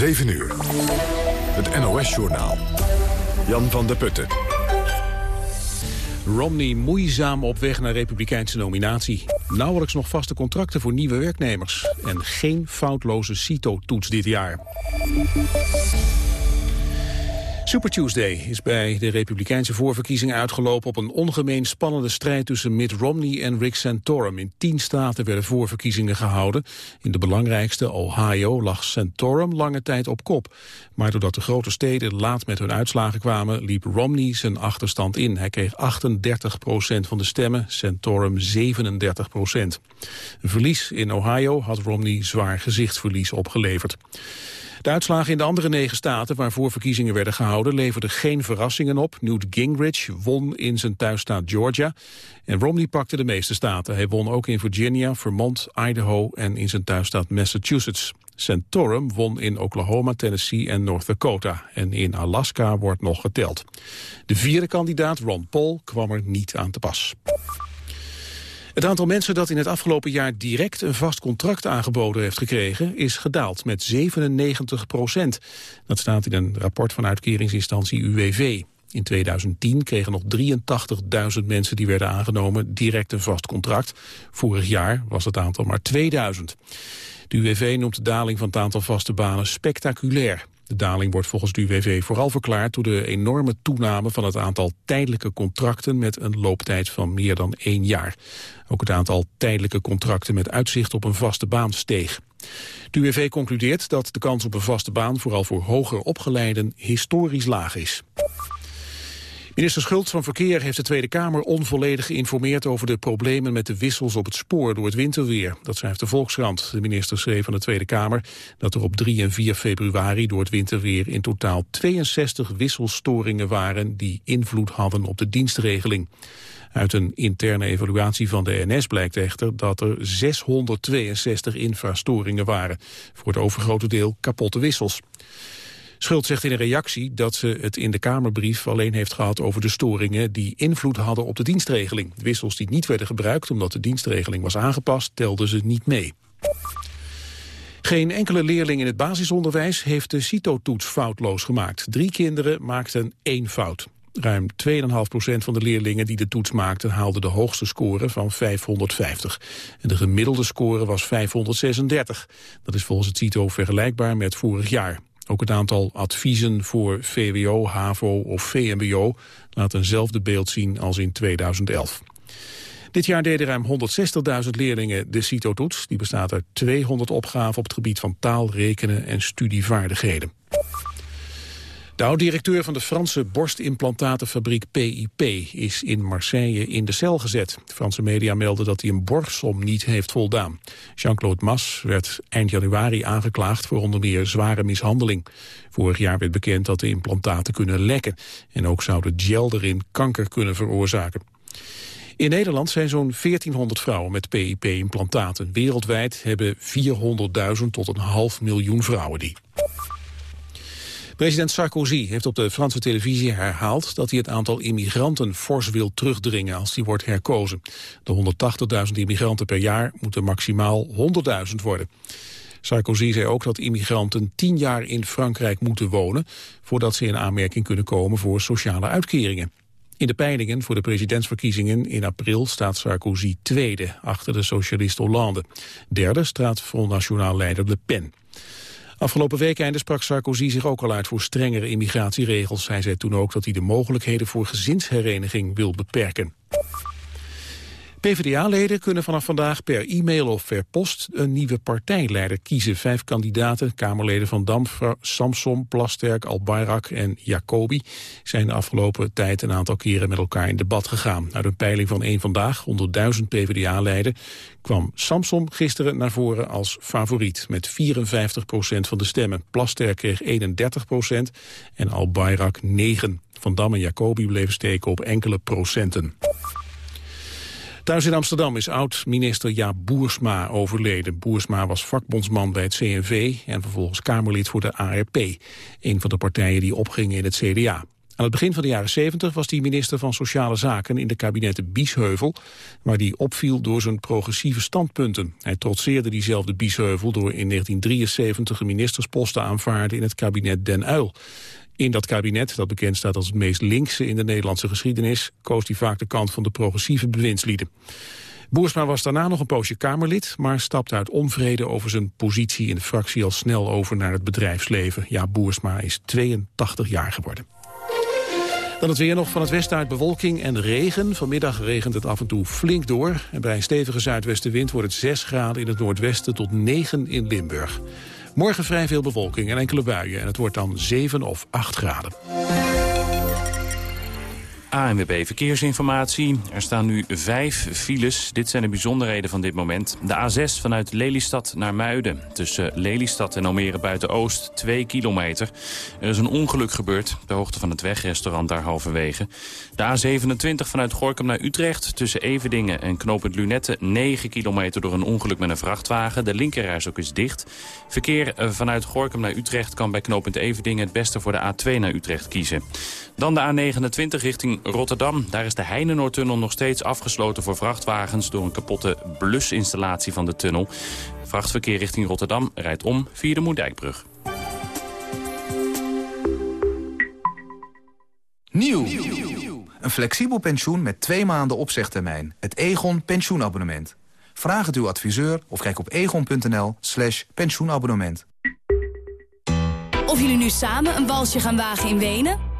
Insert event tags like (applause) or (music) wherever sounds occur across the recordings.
7 uur. Het NOS-journaal. Jan van der Putten. Romney moeizaam op weg naar republikeinse nominatie. Nauwelijks nog vaste contracten voor nieuwe werknemers. En geen foutloze CITO-toets dit jaar. Super Tuesday is bij de republikeinse voorverkiezingen uitgelopen op een ongemeen spannende strijd tussen Mitt Romney en Rick Santorum. In tien staten werden voorverkiezingen gehouden. In de belangrijkste, Ohio, lag Santorum lange tijd op kop. Maar doordat de grote steden laat met hun uitslagen kwamen, liep Romney zijn achterstand in. Hij kreeg 38 procent van de stemmen, Santorum 37 procent. Een verlies in Ohio had Romney zwaar gezichtsverlies opgeleverd. De uitslagen in de andere negen staten waarvoor verkiezingen werden gehouden leverden geen verrassingen op. Newt Gingrich won in zijn thuisstaat Georgia en Romney pakte de meeste staten. Hij won ook in Virginia, Vermont, Idaho en in zijn thuisstaat Massachusetts. Santorum won in Oklahoma, Tennessee en North Dakota. En in Alaska wordt nog geteld. De vierde kandidaat, Ron Paul, kwam er niet aan te pas. Het aantal mensen dat in het afgelopen jaar direct een vast contract aangeboden heeft gekregen, is gedaald met 97 procent. Dat staat in een rapport van uitkeringsinstantie UWV. In 2010 kregen nog 83.000 mensen die werden aangenomen direct een vast contract. Vorig jaar was het aantal maar 2000. De UWV noemt de daling van het aantal vaste banen spectaculair. De daling wordt volgens de UWV vooral verklaard door de enorme toename van het aantal tijdelijke contracten met een looptijd van meer dan één jaar. Ook het aantal tijdelijke contracten met uitzicht op een vaste baan steeg. De UWV concludeert dat de kans op een vaste baan vooral voor hoger opgeleiden historisch laag is. Minister Schultz van Verkeer heeft de Tweede Kamer onvolledig geïnformeerd over de problemen met de wissels op het spoor door het winterweer. Dat schrijft de Volkskrant. De minister schreef aan de Tweede Kamer dat er op 3 en 4 februari door het winterweer in totaal 62 wisselstoringen waren die invloed hadden op de dienstregeling. Uit een interne evaluatie van de NS blijkt echter dat er 662 infrastoringen waren. Voor het overgrote deel kapotte wissels. Schuld zegt in een reactie dat ze het in de Kamerbrief alleen heeft gehad over de storingen die invloed hadden op de dienstregeling. Wissels die niet werden gebruikt omdat de dienstregeling was aangepast, telden ze niet mee. Geen enkele leerling in het basisonderwijs heeft de CITO-toets foutloos gemaakt. Drie kinderen maakten één fout. Ruim 2,5% van de leerlingen die de toets maakten haalden de hoogste score van 550. En de gemiddelde score was 536. Dat is volgens het CITO vergelijkbaar met vorig jaar. Ook het aantal adviezen voor VWO, HAVO of VMBO laat eenzelfde beeld zien als in 2011. Dit jaar deden ruim 160.000 leerlingen de CITO-toets. Die bestaat uit 200 opgaven op het gebied van taal, rekenen en studievaardigheden. De oud-directeur van de Franse borstimplantatenfabriek PIP is in Marseille in de cel gezet. De Franse media melden dat hij een borgsom niet heeft voldaan. Jean-Claude Mas werd eind januari aangeklaagd voor onder meer zware mishandeling. Vorig jaar werd bekend dat de implantaten kunnen lekken. En ook zou de gel erin kanker kunnen veroorzaken. In Nederland zijn zo'n 1400 vrouwen met PIP-implantaten. Wereldwijd hebben 400.000 tot een half miljoen vrouwen die. President Sarkozy heeft op de Franse televisie herhaald dat hij het aantal immigranten fors wil terugdringen als hij wordt herkozen. De 180.000 immigranten per jaar moeten maximaal 100.000 worden. Sarkozy zei ook dat immigranten tien jaar in Frankrijk moeten wonen... voordat ze in aanmerking kunnen komen voor sociale uitkeringen. In de peilingen voor de presidentsverkiezingen in april staat Sarkozy tweede... achter de socialist Hollande. Derde staat Front National leider Le Pen. Afgelopen weekende sprak Sarkozy zich ook al uit voor strengere immigratieregels. Hij zei toen ook dat hij de mogelijkheden voor gezinshereniging wil beperken. PvdA-leden kunnen vanaf vandaag per e-mail of per post een nieuwe partijleider kiezen. Vijf kandidaten, Kamerleden van Dam, Samson, Plasterk, Albayrak en Jacobi... zijn de afgelopen tijd een aantal keren met elkaar in debat gegaan. Uit een peiling van één Vandaag, onder duizend PvdA-leden... kwam Samson gisteren naar voren als favoriet met 54 procent van de stemmen. Plasterk kreeg 31 procent en Albayrak 9. Van Dam en Jacobi bleven steken op enkele procenten. Thuis in Amsterdam is oud-minister Jaap Boersma overleden. Boersma was vakbondsman bij het CNV en vervolgens Kamerlid voor de ARP. Een van de partijen die opgingen in het CDA. Aan het begin van de jaren 70 was hij minister van Sociale Zaken in de kabinetten Biesheuvel, waar hij opviel door zijn progressieve standpunten. Hij trotseerde diezelfde Biesheuvel door in 1973 een ministerspost te aanvaarden in het kabinet Den Uyl. In dat kabinet, dat bekend staat als het meest linkse in de Nederlandse geschiedenis, koos hij vaak de kant van de progressieve bewindslieden. Boersma was daarna nog een poosje Kamerlid, maar stapte uit onvrede over zijn positie in de fractie al snel over naar het bedrijfsleven. Ja, Boersma is 82 jaar geworden. Dan het weer nog van het westen uit bewolking en regen. Vanmiddag regent het af en toe flink door. En bij een stevige zuidwestenwind wordt het 6 graden in het noordwesten tot 9 in Limburg. Morgen vrij veel bewolking en enkele buien. En het wordt dan 7 of 8 graden. ANWB Verkeersinformatie. Er staan nu vijf files. Dit zijn de bijzonderheden van dit moment. De A6 vanuit Lelystad naar Muiden. Tussen Lelystad en Almere Buiten-Oost, 2 kilometer. Er is een ongeluk gebeurd, de hoogte van het wegrestaurant daar halverwege. De A27 vanuit Gorkum naar Utrecht. Tussen Evedingen en Knopend Lunette, 9 kilometer door een ongeluk met een vrachtwagen. De linkerreis ook is dicht. Verkeer eh, vanuit Gorkum naar Utrecht kan bij Knopend Evedingen het beste voor de A2 naar Utrecht kiezen. Dan de A29 richting Rotterdam. Daar is de Heinenoordtunnel nog steeds afgesloten voor vrachtwagens... door een kapotte blusinstallatie van de tunnel. Vrachtverkeer richting Rotterdam rijdt om via de Moerdijkbrug. Nieuw. Een flexibel pensioen met twee maanden opzegtermijn. Het Egon pensioenabonnement. Vraag het uw adviseur of kijk op egon.nl slash pensioenabonnement. Of jullie nu samen een balsje gaan wagen in Wenen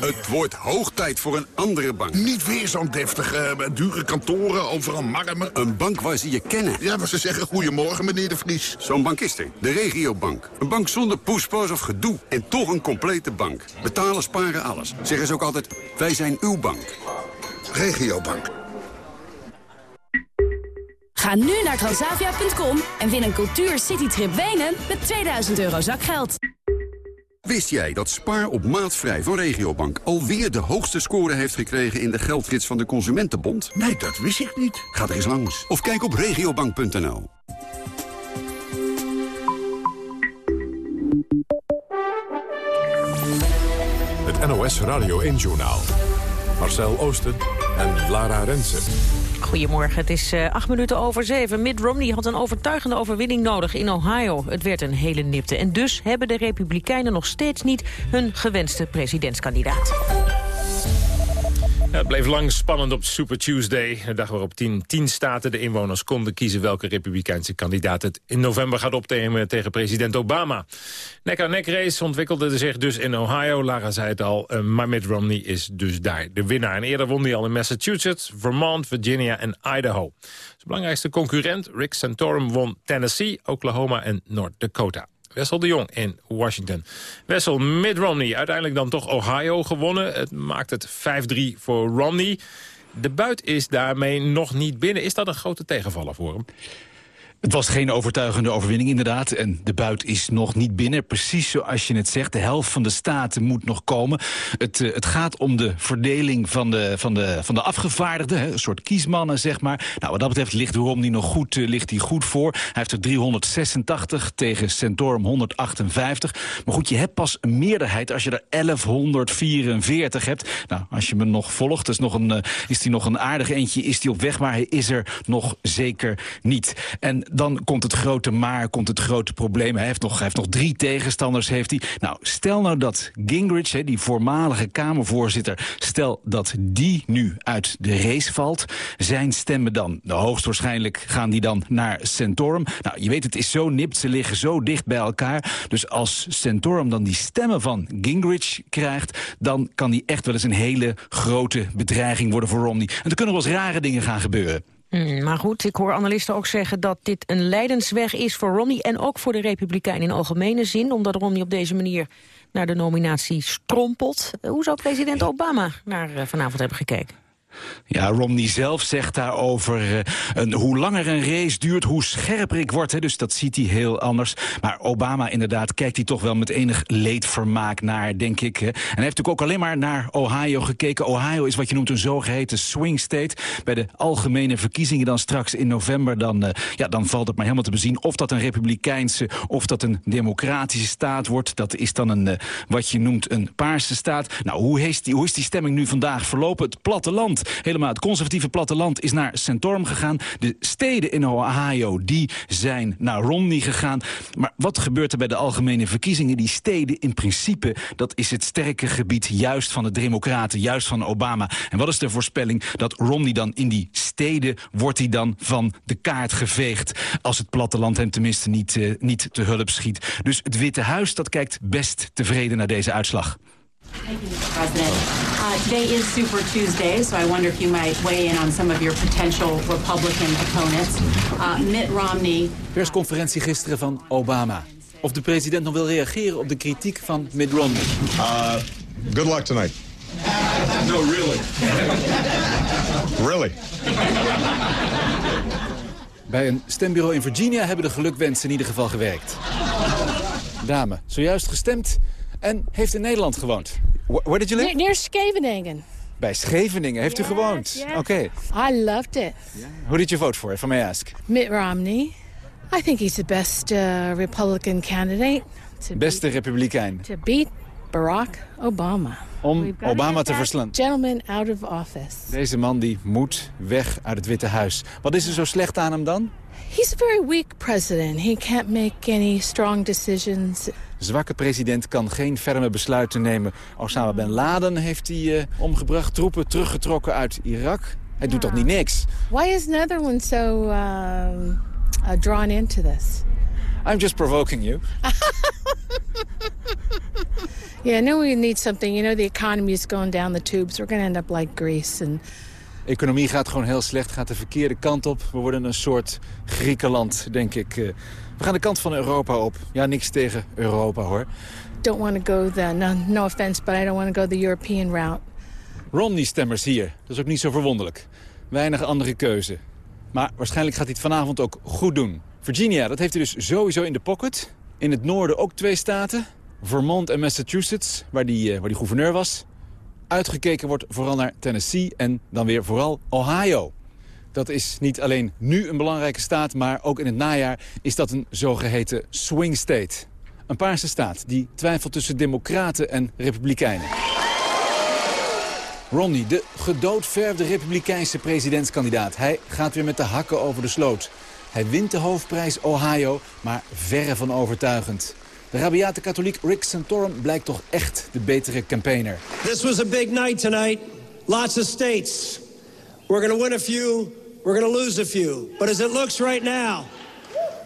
Het wordt hoog tijd voor een andere bank. Niet weer zo'n deftige, eh, dure kantoren, overal marmer. Een bank waar ze je kennen. Ja, waar ze zeggen goedemorgen, meneer de Vries. Zo'n bank is er. De regiobank. Een bank zonder poespas of gedoe. En toch een complete bank. Betalen, sparen, alles. Zeggen ze ook altijd, wij zijn uw bank. Regiobank. Ga nu naar transavia.com en win een cultuur citytrip Wenen met 2000 euro zakgeld. Wist jij dat Spaar op maatvrij van Regiobank alweer de hoogste score heeft gekregen in de geldgids van de Consumentenbond? Nee, dat wist ik niet. Ga er eens langs of kijk op regiobank.nl. Het NOS Radio 1 Journaal. Marcel Oosten en Lara Rensen. Goedemorgen, het is uh, acht minuten over zeven. Mitt Romney had een overtuigende overwinning nodig in Ohio. Het werd een hele nipte. En dus hebben de Republikeinen nog steeds niet hun gewenste presidentskandidaat. Het bleef lang spannend op Super Tuesday. De dag waarop tien, tien staten de inwoners konden kiezen... welke republikeinse kandidaat het in november gaat opnemen tegen president Obama. Nek-aan-nek race ontwikkelde zich dus in Ohio. Lara zei het al, eh, maar Mitt Romney is dus daar de winnaar. En eerder won hij al in Massachusetts, Vermont, Virginia en Idaho. Zijn belangrijkste concurrent, Rick Santorum, won Tennessee, Oklahoma en North Dakota. Wessel de Jong in Washington. Wessel, Mitt Romney, uiteindelijk dan toch Ohio gewonnen. Het maakt het 5-3 voor Romney. De buit is daarmee nog niet binnen. Is dat een grote tegenvaller voor hem? Het was geen overtuigende overwinning inderdaad. En de buit is nog niet binnen. Precies zoals je het zegt. De helft van de staten moet nog komen. Het, uh, het gaat om de verdeling van de, van de, van de afgevaardigden. Een soort kiesmannen, zeg maar. Nou, wat dat betreft ligt Romney nog goed, uh, ligt hij goed voor. Hij heeft er 386 tegen Santorum 158. Maar goed, je hebt pas een meerderheid als je er 1144 hebt. Nou, als je me nog volgt, is, nog een, uh, is hij nog een aardig eentje. Is hij op weg, maar hij is er nog zeker niet. En dan komt het grote maar, komt het grote probleem. Hij heeft nog, hij heeft nog drie tegenstanders. Heeft hij. Nou, stel nou dat Gingrich, hè, die voormalige Kamervoorzitter... stel dat die nu uit de race valt. Zijn stemmen dan, de hoogstwaarschijnlijk gaan die dan naar Santorum. Nou, je weet, het is zo nipt, ze liggen zo dicht bij elkaar. Dus als Santorum dan die stemmen van Gingrich krijgt... dan kan die echt wel eens een hele grote bedreiging worden voor Romney. En er kunnen wel eens rare dingen gaan gebeuren. Mm, maar goed, ik hoor analisten ook zeggen dat dit een leidensweg is voor Romney... en ook voor de Republikeinen in algemene zin... omdat Romney op deze manier naar de nominatie strompelt. Hoe zou president Obama naar uh, vanavond hebben gekeken? Ja, Romney zelf zegt daarover... Uh, een, hoe langer een race duurt, hoe scherper ik word. Hè, dus dat ziet hij heel anders. Maar Obama inderdaad kijkt hij toch wel met enig leedvermaak naar, denk ik. Hè. En hij heeft natuurlijk ook alleen maar naar Ohio gekeken. Ohio is wat je noemt een zogeheten swing state. Bij de algemene verkiezingen dan straks in november... dan, uh, ja, dan valt het maar helemaal te bezien of dat een republikeinse... of dat een democratische staat wordt. Dat is dan een, uh, wat je noemt een paarse staat. Nou, hoe is, die, hoe is die stemming nu vandaag verlopen? Het platteland helemaal het conservatieve platteland is naar Santorum gegaan. De steden in Ohio, die zijn naar Romney gegaan. Maar wat gebeurt er bij de algemene verkiezingen? Die steden in principe, dat is het sterke gebied juist van de democraten, juist van Obama. En wat is de voorspelling? Dat Romney dan in die steden wordt hij dan van de kaart geveegd. Als het platteland hem tenminste niet, uh, niet te hulp schiet. Dus het Witte Huis, dat kijkt best tevreden naar deze uitslag. Thank you, Mr. President. Uh, today is Super Tuesday, so I wonder if you might weigh in on some of your potential Republican opponents. Uh, Mitt Romney. Persconferentie gisteren van Obama. Of de president nog wil reageren op de kritiek van Mitt Romney. Uh, good luck tonight. No, really. really. Bij een stembureau in Virginia hebben de gelukwensen in ieder geval gewerkt. Dame, zojuist gestemd en heeft in Nederland gewoond. Where did you live? Near Scheveningen. Bij Scheveningen heeft yes, u gewoond? Yes. Oké. Okay. I loved it. Yeah. Who did you vote for, if I may ask? Mitt Romney. I think he's the best uh, Republican candidate. To Beste beat, republikein. To beat Barack Obama. Om Obama te verslaan. Gentleman out of office. Deze man die moet weg uit het Witte Huis. Wat is er zo slecht aan hem dan? He's a very weak president. He can't make any strong decisions. Zwakke president kan geen ferme besluiten nemen. Osama Bin Laden heeft hij uh, omgebracht, troepen teruggetrokken uit Irak. Hij yeah. doet toch niet niks? Why is Netherlands so uh, uh, drawn into this? I'm just provoking you. (laughs) yeah, I know we need something. You know, the economy is going down the tubes. We're going to end up like Greece. And... Economie gaat gewoon heel slecht, gaat de verkeerde kant op. We worden een soort Griekenland, denk ik. We gaan de kant van Europa op. Ja, niks tegen Europa, hoor. Don't want to go the, no, no offense, but I don't want to go the European route. Romney-stemmers hier, dat is ook niet zo verwonderlijk. Weinig andere keuze. Maar waarschijnlijk gaat hij het vanavond ook goed doen. Virginia, dat heeft hij dus sowieso in de pocket. In het noorden ook twee staten. Vermont en Massachusetts, waar die, waar die gouverneur was. Uitgekeken wordt vooral naar Tennessee en dan weer vooral Ohio. Dat is niet alleen nu een belangrijke staat, maar ook in het najaar is dat een zogeheten swing state. Een paarse staat die twijfelt tussen democraten en republikeinen. Romney, de gedoodverfde republikeinse presidentskandidaat. Hij gaat weer met de hakken over de sloot. Hij wint de hoofdprijs Ohio, maar verre van overtuigend. De rabiate katholiek Rick Santorum blijkt toch echt de betere campaigner. This was a big night tonight. Lots of states. We're going to win a few, we're going to lose a few. But as it looks right now,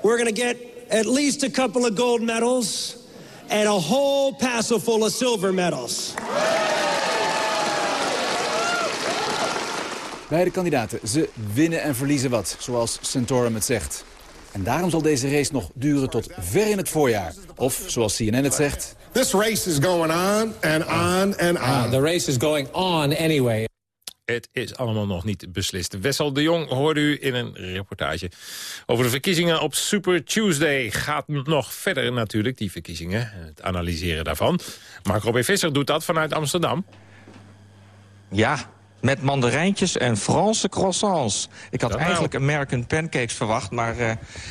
we're going to get at least a couple of gold medals and a whole passel full of silver medals. Beide kandidaten, ze winnen en verliezen wat, zoals Santorum het zegt. En daarom zal deze race nog duren tot ver in het voorjaar. Of, zoals CNN het zegt... This race is going on and on and on. Uh, the race is going on anyway. Het is allemaal nog niet beslist. Wessel de Jong hoorde u in een reportage over de verkiezingen op Super Tuesday. Gaat nog verder natuurlijk, die verkiezingen, het analyseren daarvan. Mark Robin Visser doet dat vanuit Amsterdam. Ja, met mandarijntjes en Franse croissants. Ik had eigenlijk American pancakes verwacht, maar uh,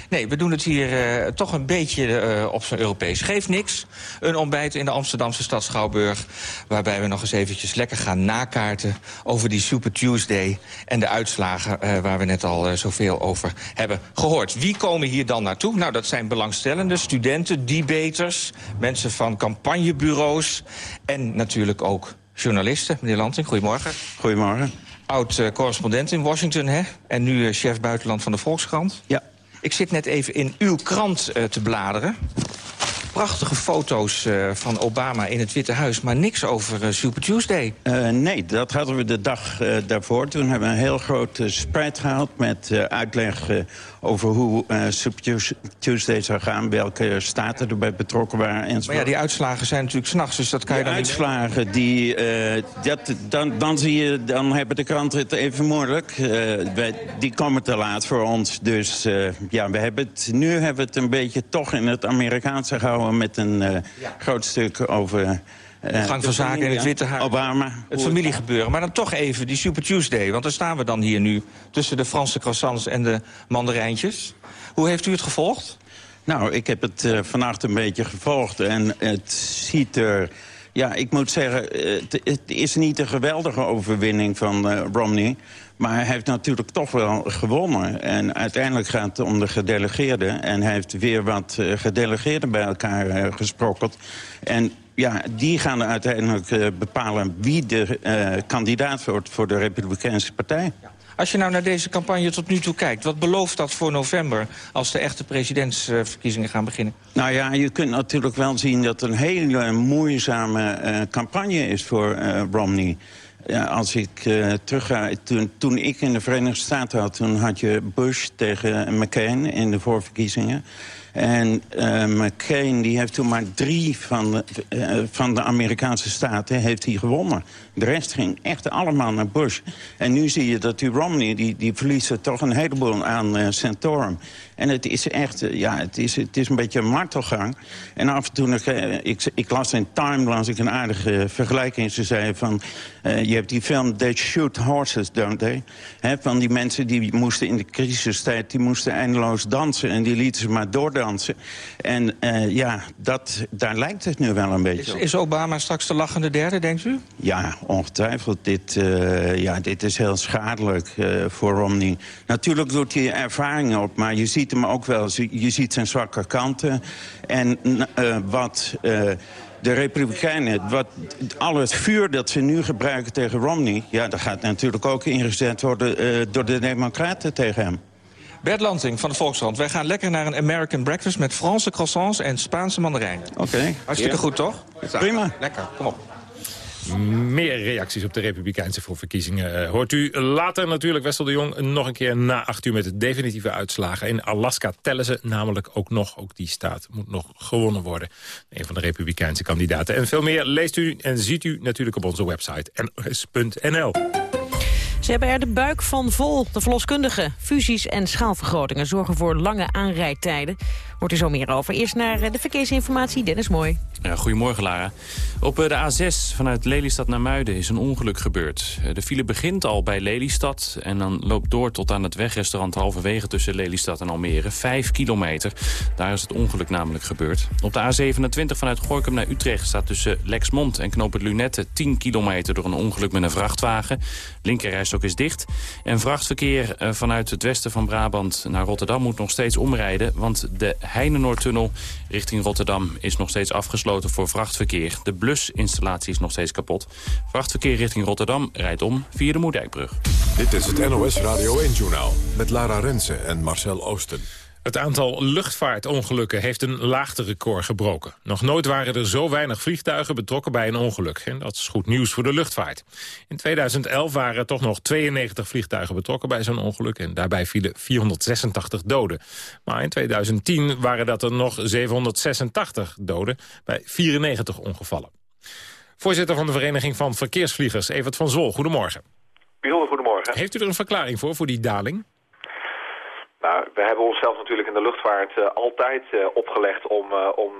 nee, we doen het hier uh, toch een beetje uh, op zijn Europees. Geeft niks. Een ontbijt in de Amsterdamse stad Schouwburg... waarbij we nog eens eventjes lekker gaan nakaarten over die Super Tuesday... en de uitslagen waar we net al zoveel over hebben gehoord. Wie komen hier dan naartoe? Nou, dat zijn belangstellenden, studenten, debaters... mensen van campagnebureaus en natuurlijk ook journalisten. Meneer Lanting, goedemorgen. Goedemorgen. Oud-correspondent in Washington, hè? En nu uh, chef buitenland van de Volkskrant. Ja. Ik zit net even in uw krant uh, te bladeren. prachtige foto's uh, van Obama in het Witte Huis... maar niks over uh, Super Tuesday. Uh, nee, dat hadden we de dag daarvoor. Toen hebben we een heel groot spread gehad met uitleg over hoe uh, Tuesday zou gaan... welke staten erbij betrokken waren. Enzovoort. Maar ja, die uitslagen zijn natuurlijk s'nachts, dus dat kan je dan uitslagen, die, uh, dat, dan, dan zie je, dan hebben de kranten het even moeilijk. Wij, die komen te laat voor ons, dus ja, we hebben het, nu hebben we het een beetje toch in het Amerikaanse gehouden... met een ja. groot stuk over de gang van zaken in het Witte Huis. Obama. Het familiegebeuren. Maar dan toch even die Super Tuesday. Want daar staan we dan hier nu tussen de Franse croissants en de mandarijntjes. Hoe heeft u het gevolgd? Nou, ik heb het uh, vannacht een beetje gevolgd. En het ziet er... Ja, ik moet zeggen, het, het is niet een geweldige overwinning van uh, Romney. Maar hij heeft natuurlijk toch wel gewonnen. En uiteindelijk gaat het om de gedelegeerden. En hij heeft weer wat gedelegeerden bij elkaar gesprokkeld. En ja, die gaan uiteindelijk uh, bepalen wie de uh, kandidaat wordt voor de Republikeinse Partij. Als je nou naar deze campagne tot nu toe kijkt... wat belooft dat voor november als de echte presidentsverkiezingen gaan beginnen? Nou ja, je kunt natuurlijk wel zien dat het een hele moeizame uh, campagne is voor Romney. Ja, als ik uh, terug ga, toen, toen ik in de Verenigde Staten had... toen had je Bush tegen McCain in de voorverkiezingen. En uh, McCain die heeft toen maar drie van de, uh, van de Amerikaanse staten heeft hij gewonnen. De rest ging echt allemaal naar Bush. En nu zie je dat die Romney, die, die verliest er toch een heleboel aan uh, Santorum. En het is echt, ja, het is, het is een beetje een martelgang. En af en toe, ik, ik las in Time las ik een aardige vergelijking. Ze zei van, je hebt die film They Shoot Horses, don't they? He, van die mensen die moesten in de crisistijd, die moesten eindeloos dansen. En die lieten ze maar doordansen. En ja, dat, daar lijkt het nu wel een beetje is, is Obama straks de lachende derde, denkt u? Ja, ongetwijfeld. Dit, uh, ja, dit is heel schadelijk uh, voor Romney. Natuurlijk doet hij ervaring op, maar je ziet hem ook wel. Je ziet zijn zwakke kanten. En uh, wat de Republikeinen, wat, al het vuur dat ze nu gebruiken tegen Romney... ja, dat gaat natuurlijk ook ingezet worden door de Democraten tegen hem. Bert Lansing van de Volkskrant. Wij gaan lekker naar een American breakfast met Franse croissants en Spaanse mandarijnen. Oké. Okay. Hartstikke goed, toch? Prima. Lekker, kom op. Meer reacties op de Republikeinse voorverkiezingen uh, hoort u later natuurlijk Wessel de Jong nog een keer na acht uur met de definitieve uitslagen. In Alaska tellen ze namelijk ook nog, ook die staat moet nog gewonnen worden. Een van de Republikeinse kandidaten. En veel meer leest u en ziet u natuurlijk op onze website nos.nl. Ze hebben er de buik van vol. De verloskundigen, fusies en schaalvergrotingen zorgen voor lange aanrijdtijden. Hoort er zo meer over. Eerst naar eh, de verkeersinformatie, Dennis Mooi. Ja, goedemorgen, Lara. Op eh, de A6 vanuit Lelystad naar Muiden is een ongeluk gebeurd. Eh, de file begint al bij Lelystad en dan loopt door tot aan het wegrestaurant halverwege tussen Lelystad en Almere. Vijf kilometer. Daar is het ongeluk namelijk gebeurd. Op de A27 vanuit Gorkum naar Utrecht staat tussen Lexmond en Knoop het Lunette 10 kilometer door een ongeluk met een vrachtwagen. Is dicht. En vrachtverkeer vanuit het westen van Brabant naar Rotterdam moet nog steeds omrijden, want de Heinenoordtunnel richting Rotterdam is nog steeds afgesloten voor vrachtverkeer. De blusinstallatie is nog steeds kapot. Vrachtverkeer richting Rotterdam rijdt om via de Moerdijkbrug. Dit is het NOS Radio 1-journaal met Lara Rensen en Marcel Oosten. Het aantal luchtvaartongelukken heeft een laagterecord gebroken. Nog nooit waren er zo weinig vliegtuigen betrokken bij een ongeluk. En dat is goed nieuws voor de luchtvaart. In 2011 waren er toch nog 92 vliegtuigen betrokken bij zo'n ongeluk... en daarbij vielen 486 doden. Maar in 2010 waren dat er nog 786 doden bij 94 ongevallen. Voorzitter van de Vereniging van Verkeersvliegers, Evert van Zol, goedemorgen. Bijzonder goedemorgen. Heeft u er een verklaring voor, voor die daling? Nou, we hebben onszelf natuurlijk in de luchtvaart uh, altijd uh, opgelegd om, uh, om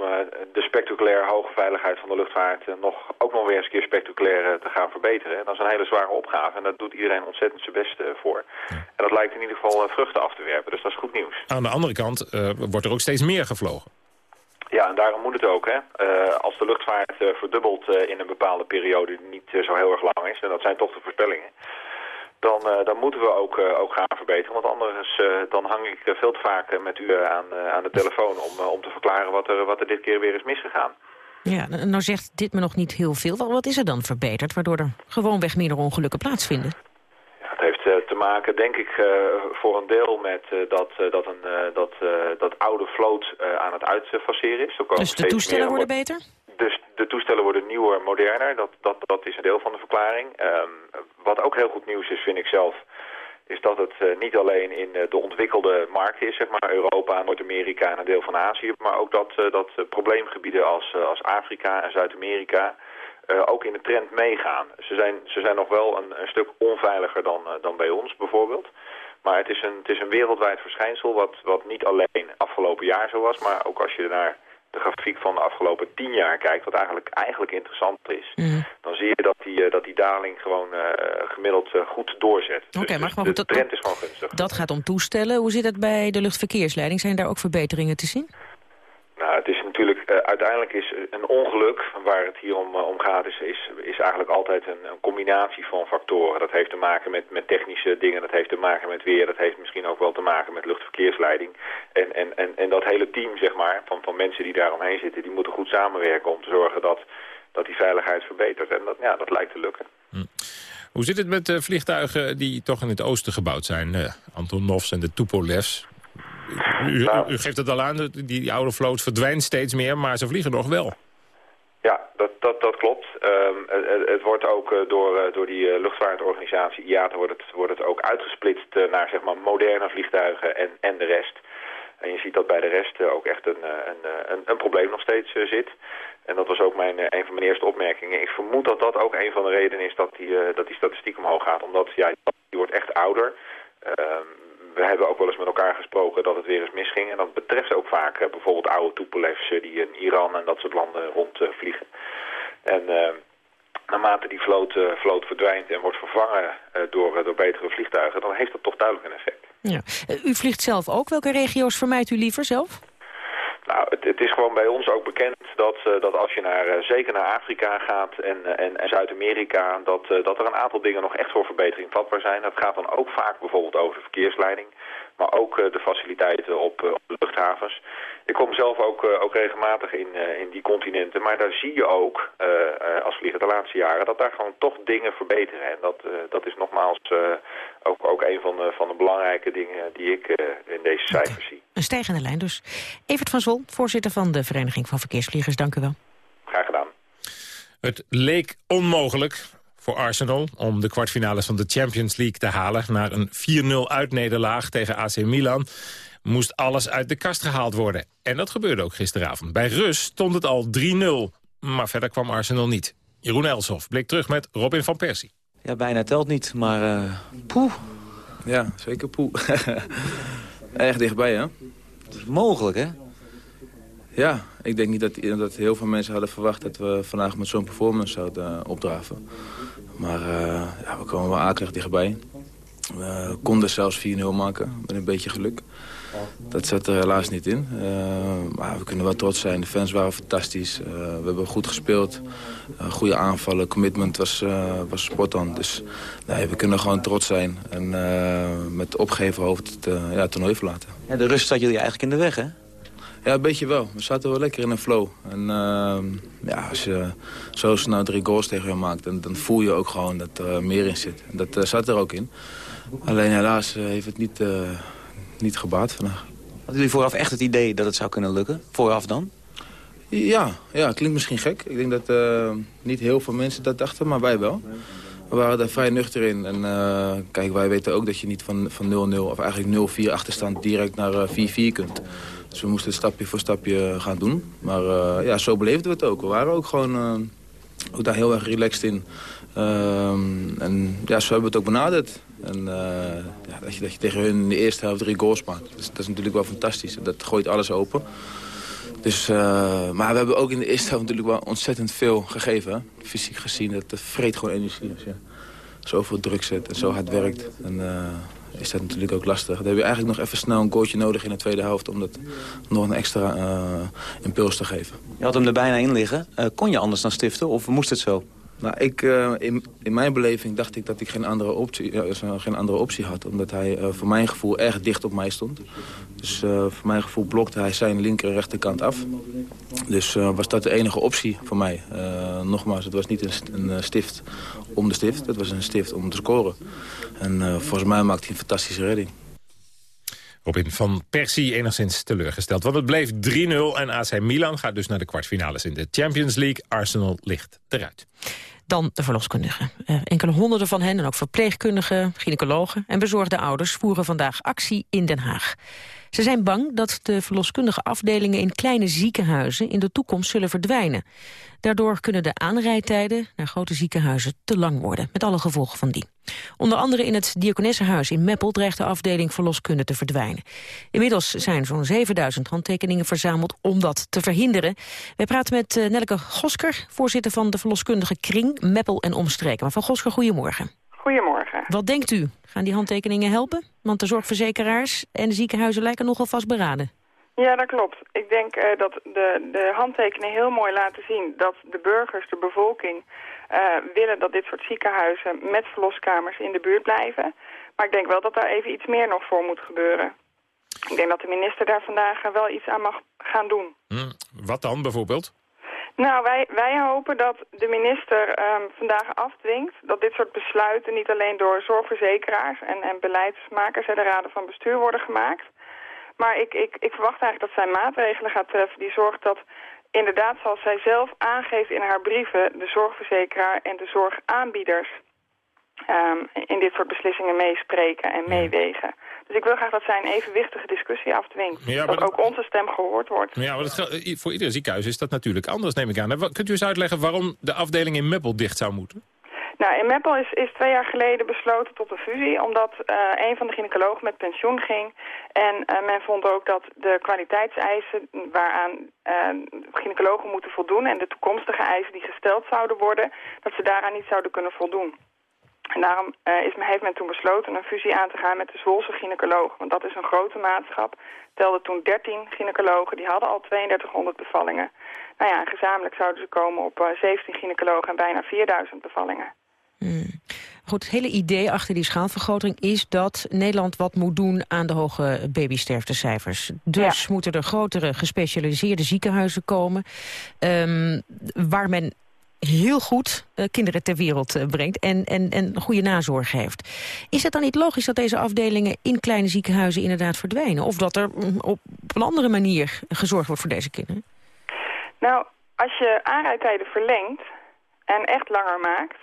de spectaculair hoge veiligheid van de luchtvaart nog, ook nog weer eens een keer spectaculair te gaan verbeteren. En dat is een hele zware opgave en daar doet iedereen ontzettend zijn best voor. En dat lijkt in ieder geval vruchten af te werpen, dus dat is goed nieuws. Aan de andere kant wordt er ook steeds meer gevlogen. Ja, en daarom moet het ook. Hè. als de luchtvaart verdubbelt in een bepaalde periode die niet zo heel erg lang is, en dat zijn toch de voorspellingen dan, uh, dan moeten we ook, uh, ook gaan verbeteren. Want anders uh, dan hang ik veel te vaak met u aan, aan de telefoon om, om te verklaren wat er, wat er dit keer weer is misgegaan. Ja, nou zegt dit me nog niet heel veel. Wat is er dan verbeterd waardoor er gewoonweg minder ongelukken plaatsvinden? Het heeft te maken, denk ik, voor een deel met dat, dat, een, dat, dat oude vloot aan het uitfaceren is. Dus de toestellen worden beter? Dus de toestellen worden nieuwer, moderner. Dat, dat, dat is een deel van de verklaring. Um, wat ook heel goed nieuws is, vind ik zelf is dat het uh, niet alleen in uh, de ontwikkelde markten is, zeg maar Europa, Noord-Amerika en een deel van Azië, maar ook dat, uh, dat probleemgebieden als, als Afrika en Zuid-Amerika ook in de trend meegaan. Ze zijn, ze zijn nog wel een, een stuk onveiliger dan, dan bij ons bijvoorbeeld. Maar het is een, het is een wereldwijd verschijnsel wat, wat niet alleen afgelopen jaar zo was, maar ook als je naar de grafiek van de afgelopen tien jaar kijkt, wat eigenlijk, eigenlijk interessant is, mhm. dan zie je dat die, eh, dat die daling gewoon uh, gemiddeld uh, goed doorzet. Oké, okay, dus, maar, de, de trend is gewoon gunstig. Dat gaat om toestellen. Hoe zit het bij de luchtverkeersleiding? Zijn daar ook verbeteringen te zien? Nou, het is natuurlijk, uh, uiteindelijk is een ongeluk waar het hier om, uh, om gaat, is, is, eigenlijk altijd een, een, combinatie van factoren. Dat heeft te maken met, met technische dingen, dat heeft te maken met weer, dat heeft misschien ook wel te maken met luchtverkeersleiding. En, en, en, en dat hele team, zeg maar, van, van mensen die daaromheen zitten, die moeten goed samenwerken om te zorgen dat, dat die veiligheid verbetert. En dat, ja, dat lijkt te lukken. Hm. Hoe zit het met de vliegtuigen die toch in het oosten gebouwd zijn? Antonovs en de Tupolevs. U, u, geeft het al aan, die, die, oude vloot verdwijnt steeds meer, maar ze vliegen nog wel. Ja, dat, dat, dat klopt. Um, het, het, wordt ook uh, door, uh, door die uh, luchtvaartorganisatie IATA wordt het, wordt het ook uitgesplitst naar zeg maar moderne vliegtuigen en, en de rest. En je ziet dat bij de rest ook echt een, een, een, een, probleem nog steeds zit. En dat was ook mijn, een van mijn eerste opmerkingen. Ik vermoed dat dat ook een van de redenen is dat die, dat die statistiek omhoog gaat. Omdat ja, die wordt echt ouder. Um, we hebben ook wel eens met elkaar gesproken dat het weer eens misging. En dat betreft ook vaak bijvoorbeeld oude Tupolevs die in Iran en dat soort landen rondvliegen. en uh, naarmate die vloot, uh, vloot verdwijnt en wordt vervangen door, door betere vliegtuigen... dan heeft dat toch duidelijk een effect. Ja. u vliegt zelf ook. Welke regio's vermijdt u liever zelf? Nou, het, is gewoon bij ons ook bekend dat, uh, dat als je naar, uh, zeker naar Afrika gaat en, uh, en, en Zuid-Amerika, dat, dat er een aantal dingen nog echt voor verbetering vatbaar zijn. Dat gaat dan ook vaak bijvoorbeeld over de verkeersleiding, maar ook de faciliteiten op, op de luchthavens. Ik kom zelf ook, ook regelmatig in, in die continenten, maar daar zie je ook, als vlieger de laatste jaren, dat daar gewoon toch dingen verbeteren. En dat, dat is nogmaals ook, ook een van de, van de belangrijke dingen die ik in deze cijfers zie. Een stijgende lijn dus. Evert van Zol, voorzitter van de Vereniging van Verkeersvliegers, dank u wel. Graag gedaan. Het leek onmogelijk voor Arsenal om de kwartfinales van de Champions League te halen. Na een 4-0 uitnederlaag tegen AC Milan moest alles uit de kast gehaald worden. En dat gebeurde ook gisteravond. Bij rust stond het al 3-0, maar verder kwam Arsenal niet. Jeroen Elshoff blik terug met Robin van Persie. Ja, bijna telt niet, maar uh, poeh. Ja, zeker poeh. (laughs) Erg dichtbij, hè? Dat is mogelijk, hè? Ja, ik denk niet dat, dat heel veel mensen hadden verwacht... dat we vandaag met zo'n performance zouden uh, opdraven. Maar uh, ja, we komen wel akelig dichtbij. We konden zelfs 4-0 maken, met een beetje geluk. Dat zat er helaas niet in. Uh, maar we kunnen wel trots zijn. De fans waren fantastisch. We hebben goed gespeeld. Goede aanvallen. Commitment was, was spot. Dus we kunnen gewoon trots zijn. En met opgeven hoofd het ja, toernooi verlaten. De rust zat jullie eigenlijk in de weg, hè? Ja, een beetje wel. We zaten wel lekker in een flow. En ja, als je zo snel drie goals tegen je maakt... dan, dan voel je ook gewoon dat er meer in zit. En dat zat er ook in. Alleen helaas heeft het niet niet gebaat vandaag. Hadden jullie vooraf echt het idee dat het zou kunnen lukken? Vooraf dan? Ja, ja klinkt misschien gek. Ik denk dat niet heel veel mensen dat dachten, maar wij wel. We waren daar vrij nuchter in. En uh, kijk, wij weten ook dat je niet van 0-0 of eigenlijk 0-4 achterstand direct naar 4-4 uh, kunt. Dus we moesten stapje voor stapje gaan doen. Maar uh, ja, zo beleefden we het ook. We waren ook gewoon ook daar heel erg relaxed in. Ehm, en ja, zo hebben we het ook benaderd. En ja, dat, je, dat je tegen hun in de eerste helft drie goals maakt. Dus, dat is natuurlijk wel fantastisch. Dat gooit alles open. Dus, maar we hebben ook in de eerste helft natuurlijk wel ontzettend veel gegeven. Fysiek gezien, dat vreet gewoon energie als je zoveel druk zet en zo hard werkt. En, is dat natuurlijk ook lastig. Dan heb je eigenlijk nog even snel een goaltje nodig in de tweede helft... om dat nog een extra uh, impuls te geven. Je had hem er bijna in liggen. kon je anders dan stiften of moest het zo? Nou, ik, uh, in, mijn beleving dacht ik dat ik geen andere optie, uh, geen andere optie had. Omdat hij voor mijn gevoel erg dicht op mij stond. Dus voor mijn gevoel blokte hij zijn linker en rechterkant af. Dus was dat de enige optie voor mij. nogmaals, het was niet een, een, stift om de stift. Het was een stift om te scoren. En volgens mij maakte hij een fantastische redding. Robin van Persie enigszins teleurgesteld. Want het bleef 3-0 en AC Milan gaat dus naar de kwartfinales in de Champions League. Arsenal ligt eruit. Dan de verloskundigen. Uh, enkele honderden van hen en ook verpleegkundigen, gynaecologen en bezorgde ouders voeren vandaag actie in Den Haag. Ze zijn bang dat de verloskundige afdelingen in kleine ziekenhuizen in de toekomst zullen verdwijnen. Daardoor kunnen de aanrijdtijden naar grote ziekenhuizen te lang worden, met alle gevolgen van die. Onder andere in het Diakonessenhuis in Meppel dreigt de afdeling verloskunde te verdwijnen. Inmiddels zijn zo'n 7000 handtekeningen verzameld om dat te verhinderen. Wij praten met uh, Nelleke Gosker, voorzitter van de verloskundige kring Meppel en Omstreken. Mevrouw Gosker, goedemorgen. Goedemorgen. Wat denkt u? Gaan die handtekeningen helpen? Want de zorgverzekeraars en de ziekenhuizen lijken nogal vastberaden. Ja, dat klopt. Ik denk uh, dat de, de handtekeningen heel mooi laten zien dat de burgers, de bevolking, uh, willen dat dit soort ziekenhuizen met verloskamers in de buurt blijven. Maar ik denk wel dat daar even iets meer nog voor moet gebeuren. Ik denk dat de minister daar vandaag wel iets aan mag gaan doen. Hm, wat dan bijvoorbeeld? Nou, wij, wij hopen dat de minister um, vandaag afdwingt dat dit soort besluiten niet alleen door zorgverzekeraars en, en beleidsmakers en de raden van bestuur worden gemaakt. Maar ik, ik, ik verwacht eigenlijk dat zij maatregelen gaat treffen die zorgt dat inderdaad, zoals zij zelf aangeeft in haar brieven, de zorgverzekeraar en de zorgaanbieders um, in dit soort beslissingen meespreken en meewegen. Dus ik wil graag dat zij een evenwichtige discussie afdwingt. Ja, dat, ook onze stem gehoord wordt. Ja, maar dat, voor ieder ziekenhuis is dat natuurlijk anders, neem ik aan. Kunt u eens uitleggen waarom de afdeling in Meppel dicht zou moeten? Nou, in Meppel is, is twee jaar geleden besloten tot een fusie... omdat uh, een van de gynaecologen met pensioen ging. En uh, men vond ook dat de kwaliteitseisen waaraan uh, gynaecologen moeten voldoen... en de toekomstige eisen die gesteld zouden worden... dat ze daaraan niet zouden kunnen voldoen. En daarom uh, is, heeft men toen besloten een fusie aan te gaan met de Zwolse gynaecoloog. Want dat is een grote maatschap. Telde toen 13 gynaecologen, die hadden al 3200 bevallingen. Nou ja, en gezamenlijk zouden ze komen op uh, 17 gynaecologen en bijna 4000 bevallingen. Hmm. Goed, het hele idee achter die schaalvergroting is dat Nederland wat moet doen aan de hoge babysterftecijfers. Dus ja. moeten er grotere gespecialiseerde ziekenhuizen komen, um, waar men heel goed uh, kinderen ter wereld uh, brengt en, en, en goede nazorg heeft. Is het dan niet logisch dat deze afdelingen in kleine ziekenhuizen inderdaad verdwijnen? Of dat er mm, op een andere manier gezorgd wordt voor deze kinderen? Nou, als je aanrijdtijden verlengt en echt langer maakt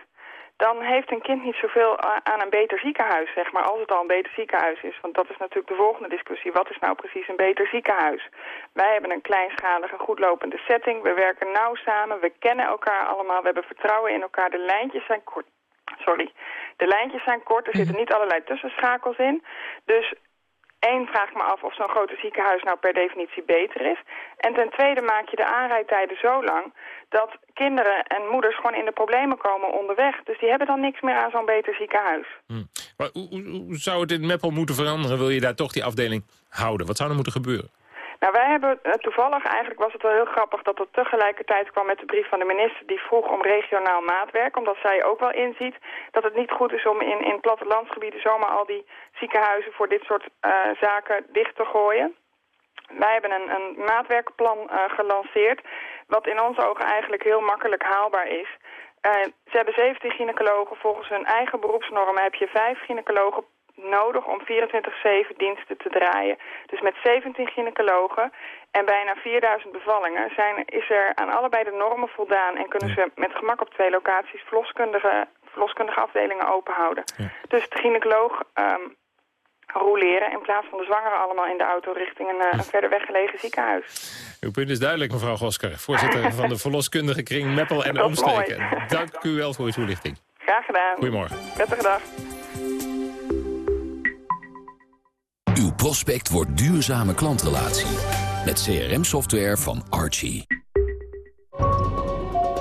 dan heeft een kind niet zoveel aan een beter ziekenhuis, zeg maar, als het al een beter ziekenhuis is. Want dat is natuurlijk de volgende discussie. Wat is nou precies een beter ziekenhuis? Wij hebben een kleinschalige, goedlopende setting. We werken nauw samen. We kennen elkaar allemaal. We hebben vertrouwen in elkaar. De lijntjes zijn kort. Sorry. De lijntjes zijn kort. Er zitten niet allerlei tussenschakels in. Dus Eén, vraag me af of zo'n grote ziekenhuis nou per definitie beter is. En ten tweede maak je de aanrijdtijden zo lang dat kinderen en moeders gewoon in de problemen komen onderweg. Dus die hebben dan niks meer aan zo'n beter ziekenhuis. Hm. Maar hoe, hoe, zou het in Meppel moeten veranderen? Wil je daar toch die afdeling houden? Wat zou er moeten gebeuren? Nou, wij hebben uh, toevallig, eigenlijk was het wel heel grappig dat het tegelijkertijd kwam met de brief van de minister die vroeg om regionaal maatwerk. Omdat zij ook wel inziet dat het niet goed is om in, in plattelandsgebieden zomaar al die ziekenhuizen voor dit soort uh, zaken dicht te gooien. Wij hebben een, een maatwerkplan uh, gelanceerd, wat in onze ogen eigenlijk heel makkelijk haalbaar is. Ze hebben 17 gynaecologen. Volgens hun eigen beroepsnormen heb je 5 gynaecologen nodig om 24-7 diensten te draaien. Dus met 17 gynaecologen en bijna 4000 bevallingen zijn, is er aan allebei de normen voldaan... en kunnen ze met gemak op twee locaties verloskundige, verloskundige afdelingen openhouden. Ja. Dus de gynaecoloog um, roleren in plaats van de zwangeren allemaal in de auto richting een, een verder weggelegen ziekenhuis. Uw punt is duidelijk, mevrouw Gosker, voorzitter van de (laughs) verloskundige kring Meppel en Omstreken. Dank u wel voor uw toelichting. Graag gedaan. Goedemorgen. Prettige dag. Prospect wordt duurzame klantrelatie. Met CRM-software van Archie.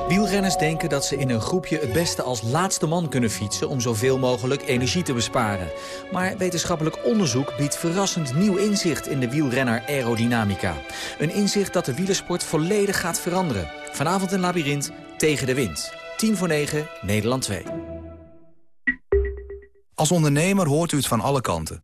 Wielrenners denken dat ze in een groepje het beste als laatste man kunnen fietsen... om zoveel mogelijk energie te besparen. Maar wetenschappelijk onderzoek biedt verrassend nieuw inzicht... in de wielrenner aerodynamica. Een inzicht dat de wielersport volledig gaat veranderen. Vanavond een labyrint tegen de wind. 10 voor 9, Nederland 2. Als ondernemer hoort u het van alle kanten.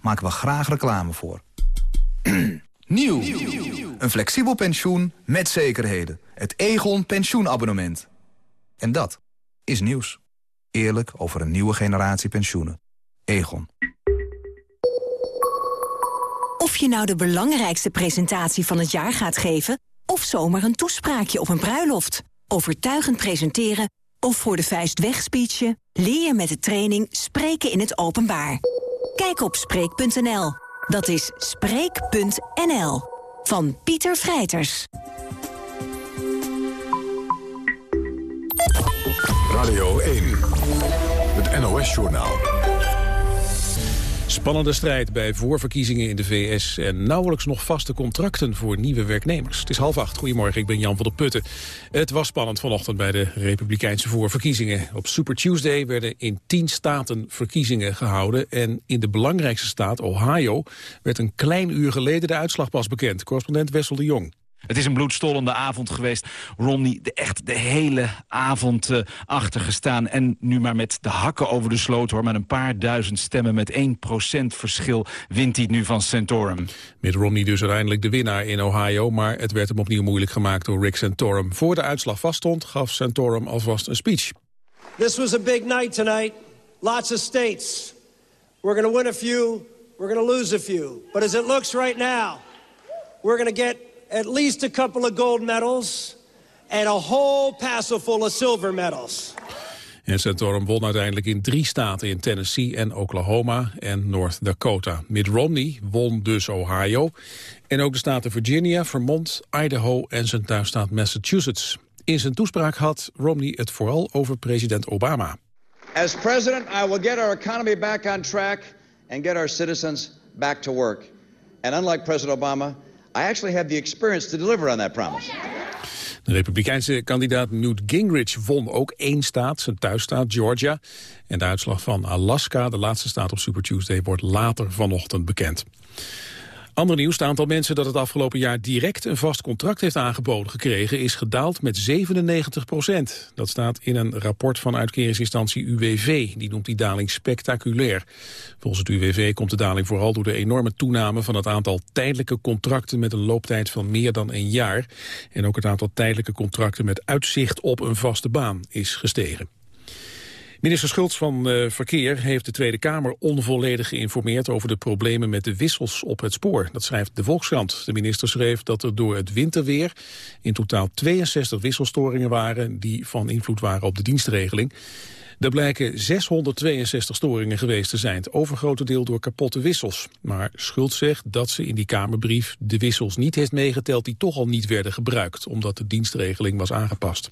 maken we graag reclame voor. (clears throat) Nieuw. Een flexibel pensioen met zekerheden. Het Egon pensioenabonnement. En dat is nieuws. Eerlijk over een nieuwe generatie pensioenen. Egon. Of je nou de belangrijkste presentatie van het jaar gaat geven... of zomaar een toespraakje op een bruiloft. Overtuigend presenteren of voor de vuist wegspeechen... leer je met de training Spreken in het Openbaar. Kijk op Spreek.nl. Dat is Spreek.nl. Van Pieter Vrijters. Radio 1. Het NOS-journaal. Spannende strijd bij voorverkiezingen in de VS... en nauwelijks nog vaste contracten voor nieuwe werknemers. Het is half acht. Goedemorgen, ik ben Jan van der Putten. Het was spannend vanochtend bij de Republikeinse voorverkiezingen. Op Super Tuesday werden in tien staten verkiezingen gehouden... en in de belangrijkste staat, Ohio, werd een klein uur geleden de uitslag pas bekend. Correspondent Wessel de Jong. Het is een bloedstollende avond geweest. Romney de, echt de hele avond uh, achtergestaan. En nu maar met de hakken over de sloot hoor. Met een paar duizend stemmen met 1% verschil wint hij nu van Santorum. Met Romney dus uiteindelijk de winnaar in Ohio. Maar het werd hem opnieuw moeilijk gemaakt door Rick Santorum. Voor de uitslag vaststond gaf Santorum alvast een speech. This was a big night tonight. Lots of states. We're going to win a few. We're going to lose a few. But as it looks right now, we're going to get at least a couple of gold medals and a whole passel full of silver medals. En Santorum won uiteindelijk in drie staten in Tennessee en Oklahoma en North Dakota. Mitt Romney won dus Ohio en ook de staten Virginia, Vermont, Idaho en zijn thuisstaat Massachusetts. In zijn toespraak had Romney het vooral over president Obama. As president, I will get our economy back on track and get our citizens back to work. And unlike President Obama, I actually have the experience to deliver on that promise. De republikeinse kandidaat Newt Gingrich won ook één staat, zijn thuisstaat Georgia. En de uitslag van Alaska, de laatste staat op Super Tuesday, wordt later vanochtend bekend. Ander nieuws, het aantal mensen dat het afgelopen jaar direct een vast contract heeft aangeboden gekregen is gedaald met 97 procent. Dat staat in een rapport van uitkeringsinstantie UWV. Die noemt die daling spectaculair. Volgens het UWV komt de daling vooral door de enorme toename van het aantal tijdelijke contracten met een looptijd van meer dan een jaar. En ook het aantal tijdelijke contracten met uitzicht op een vaste baan is gestegen. Minister Schultz van uh, Verkeer heeft de Tweede Kamer onvolledig geïnformeerd over de problemen met de wissels op het spoor. Dat schrijft de Volkskrant. De minister schreef dat er door het winterweer in totaal 62 wisselstoringen waren die van invloed waren op de dienstregeling. Er blijken 662 storingen geweest te zijn, het overgrote deel door kapotte wissels. Maar Schultz zegt dat ze in die Kamerbrief de wissels niet heeft meegeteld die toch al niet werden gebruikt, omdat de dienstregeling was aangepast.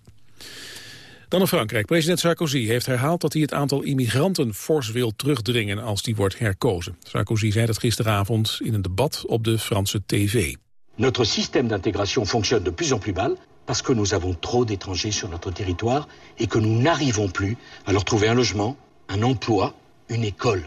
Dan in Frankrijk. President Sarkozy heeft herhaald dat hij het aantal immigranten fors wil terugdringen als die wordt herkozen. Sarkozy zei dat gisteravond in een debat op de Franse tv. Notre système d'intégration fonctionne de plus en plus mal parce que nous avons trop d'étrangers sur notre territoire et que nous n'arrivons plus à leur trouver un logement, un emploi, une école.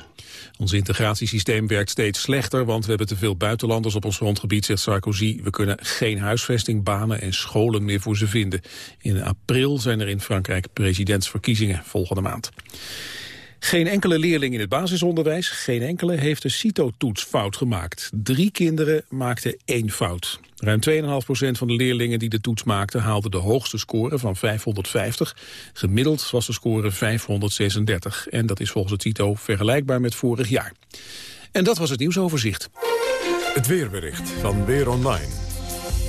Ons integratiesysteem werkt steeds slechter, want we hebben te veel buitenlanders op ons grondgebied, zegt Sarkozy. We kunnen geen huisvesting, banen en scholen meer voor ze vinden. In april zijn er in Frankrijk presidentsverkiezingen volgende maand. Geen enkele leerling in het basisonderwijs, geen enkele heeft de CITO-toets fout gemaakt. Drie kinderen maakten één fout. Ruim 2,5% van de leerlingen die de toets maakten haalden de hoogste score van 550. Gemiddeld was de score 536 en dat is volgens het CITO vergelijkbaar met vorig jaar. En dat was het nieuwsoverzicht. Het weerbericht van Weer Online.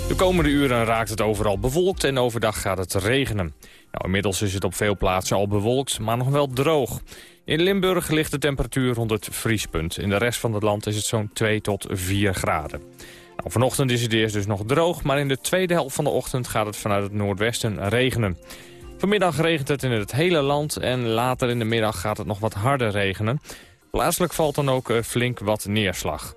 De komende uren raakt het overal bewolkt en overdag gaat het regenen. Nou, inmiddels is het op veel plaatsen al bewolkt, maar nog wel droog. In Limburg ligt de temperatuur rond het vriespunt. In de rest van het land is het zo'n 2 tot 4 graden. Nou, vanochtend is het eerst dus nog droog, maar in de tweede helft van de ochtend gaat het vanuit het noordwesten regenen. Vanmiddag regent het in het hele land en later in de middag gaat het nog wat harder regenen. Plaatselijk valt dan ook eh, flink wat neerslag.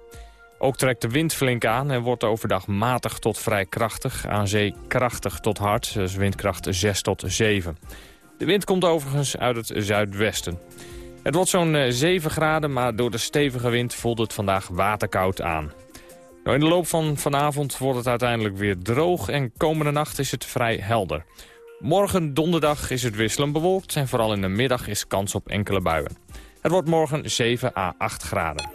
Ook trekt de wind flink aan en wordt overdag matig tot vrij krachtig. Aan zee krachtig tot hard, dus windkracht 6 tot 7. De wind komt overigens uit het zuidwesten. Het wordt zo'n 7 eh, graden, maar door de stevige wind voelt het vandaag waterkoud aan. Nou, in de loop van vanavond wordt het uiteindelijk weer droog en komende nacht is het vrij helder. Morgen donderdag is het wisselend bewolkt en vooral in de middag is kans op enkele buien. Het wordt morgen 7 à 8 graden.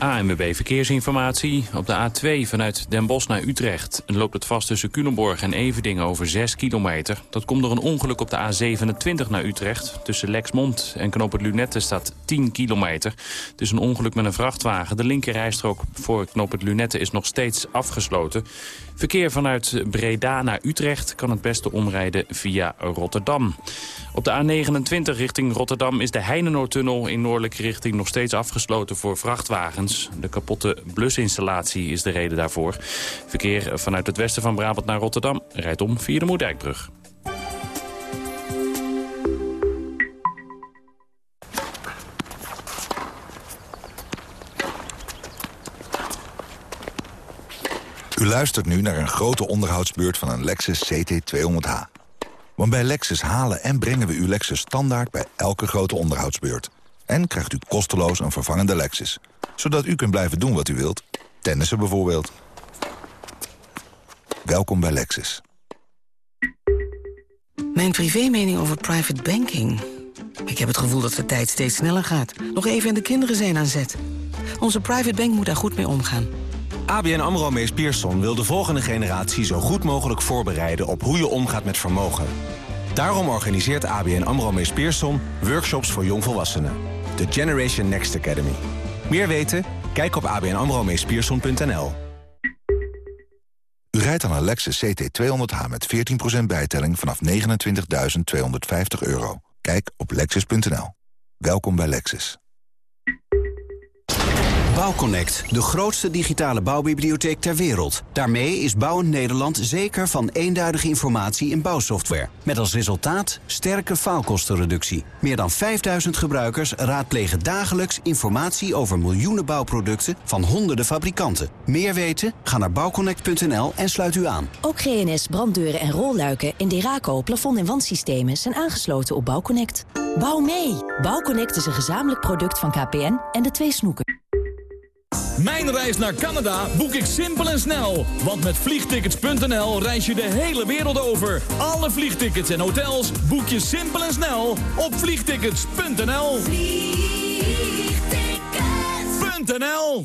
ANWB Verkeersinformatie. Op de A2 vanuit Den Bosch naar Utrecht loopt het vast tussen Culemborg en Everdingen over 6 kilometer. Dat komt door een ongeluk op de A27 naar Utrecht. Tussen Lexmond en Knoop het Lunette staat 10 kilometer. Het is een ongeluk met een vrachtwagen. De linkerrijstrook voor Knoop het Lunette is nog steeds afgesloten. Verkeer vanuit Breda naar Utrecht kan het beste omrijden via Rotterdam. Op de A29 richting Rotterdam is de Heinenoordtunnel in noordelijke richting nog steeds afgesloten voor vrachtwagens. De kapotte blusinstallatie is de reden daarvoor. Verkeer vanuit het westen van Brabant naar Rotterdam rijdt om via de Moerdijkbrug. U luistert nu naar een grote onderhoudsbeurt van een Lexus CT200H. Want bij Lexus halen en brengen we uw Lexus standaard bij elke grote onderhoudsbeurt. En krijgt u kosteloos een vervangende Lexus. Zodat u kunt blijven doen wat u wilt. Tennissen bijvoorbeeld. Welkom bij Lexus. Mijn privémening over private banking. Ik heb het gevoel dat de tijd steeds sneller gaat. Nog even en de kinderen zijn aan zet. Onze private bank moet daar goed mee omgaan. ABN AMRO Mees Pierson wil de volgende generatie zo goed mogelijk voorbereiden op hoe je omgaat met vermogen. Daarom organiseert ABN AMRO Mees Pierson workshops voor jongvolwassenen. De Generation Next Academy. Meer weten? Kijk op abnamromeespierson.nl. U rijdt aan een Lexus CT200H met 14% bijtelling vanaf 29.250 euro. Kijk op lexus.nl. Welkom bij Lexus. Bouwconnect, de grootste digitale bouwbibliotheek ter wereld. Daarmee is Bouwend Nederland zeker van eenduidige informatie in bouwsoftware. Met als resultaat sterke faalkostenreductie. Meer dan 5000 gebruikers raadplegen dagelijks informatie over miljoenen bouwproducten van honderden fabrikanten. Meer weten? Ga naar bouwconnect.nl en sluit u aan. Ook GNS branddeuren en rolluiken Deraco plafond- en wandsystemen zijn aangesloten op Bouwconnect. Bouw mee! Bouwconnect is een gezamenlijk product van KPN en de twee snoeken. Mijn reis naar Canada boek ik simpel en snel. Want met vliegtickets.nl reis je de hele wereld over. Alle vliegtickets en hotels boek je simpel en snel op vliegtickets.nl. Vliegtickets.nl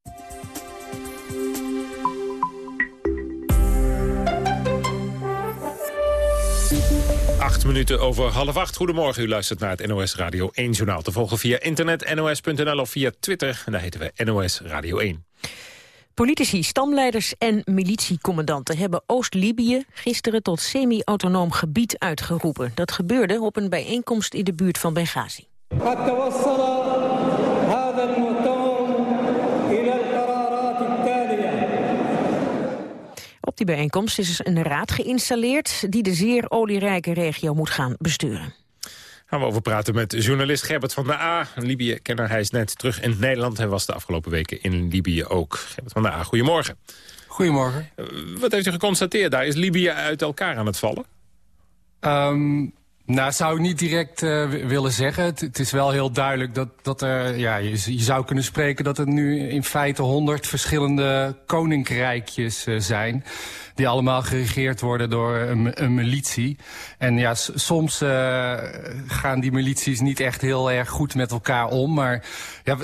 Acht minuten over half acht. Goedemorgen, u luistert naar het NOS Radio 1 journaal. Te volgen via internet, nos.nl of via Twitter. En daar heten we NOS Radio 1. Politici, stamleiders en militiecommandanten hebben Oost-Libië gisteren tot semi-autonoom gebied uitgeroepen. Dat gebeurde op een bijeenkomst in de buurt van Benghazi. Op die bijeenkomst is een raad geïnstalleerd die de zeer olierijke regio moet gaan besturen. Gaan we over praten met journalist Gerbert van der A. Libië-kenner, hij is net terug in Nederland. Hij was de afgelopen weken in Libië ook. Gerbert van der A, goedemorgen. Goedemorgen. Uh, wat heeft u geconstateerd daar? Is Libië uit elkaar aan het vallen? Um, nou, zou ik niet direct uh, willen zeggen. Het, het, is wel heel duidelijk dat, dat er, ja, je, zou kunnen spreken dat er nu in feite honderd verschillende koninkrijkjes uh, zijn. Die allemaal geregeerd worden door een, een militie. En ja, soms uh, gaan die milities niet echt heel erg goed met elkaar om. Maar ja,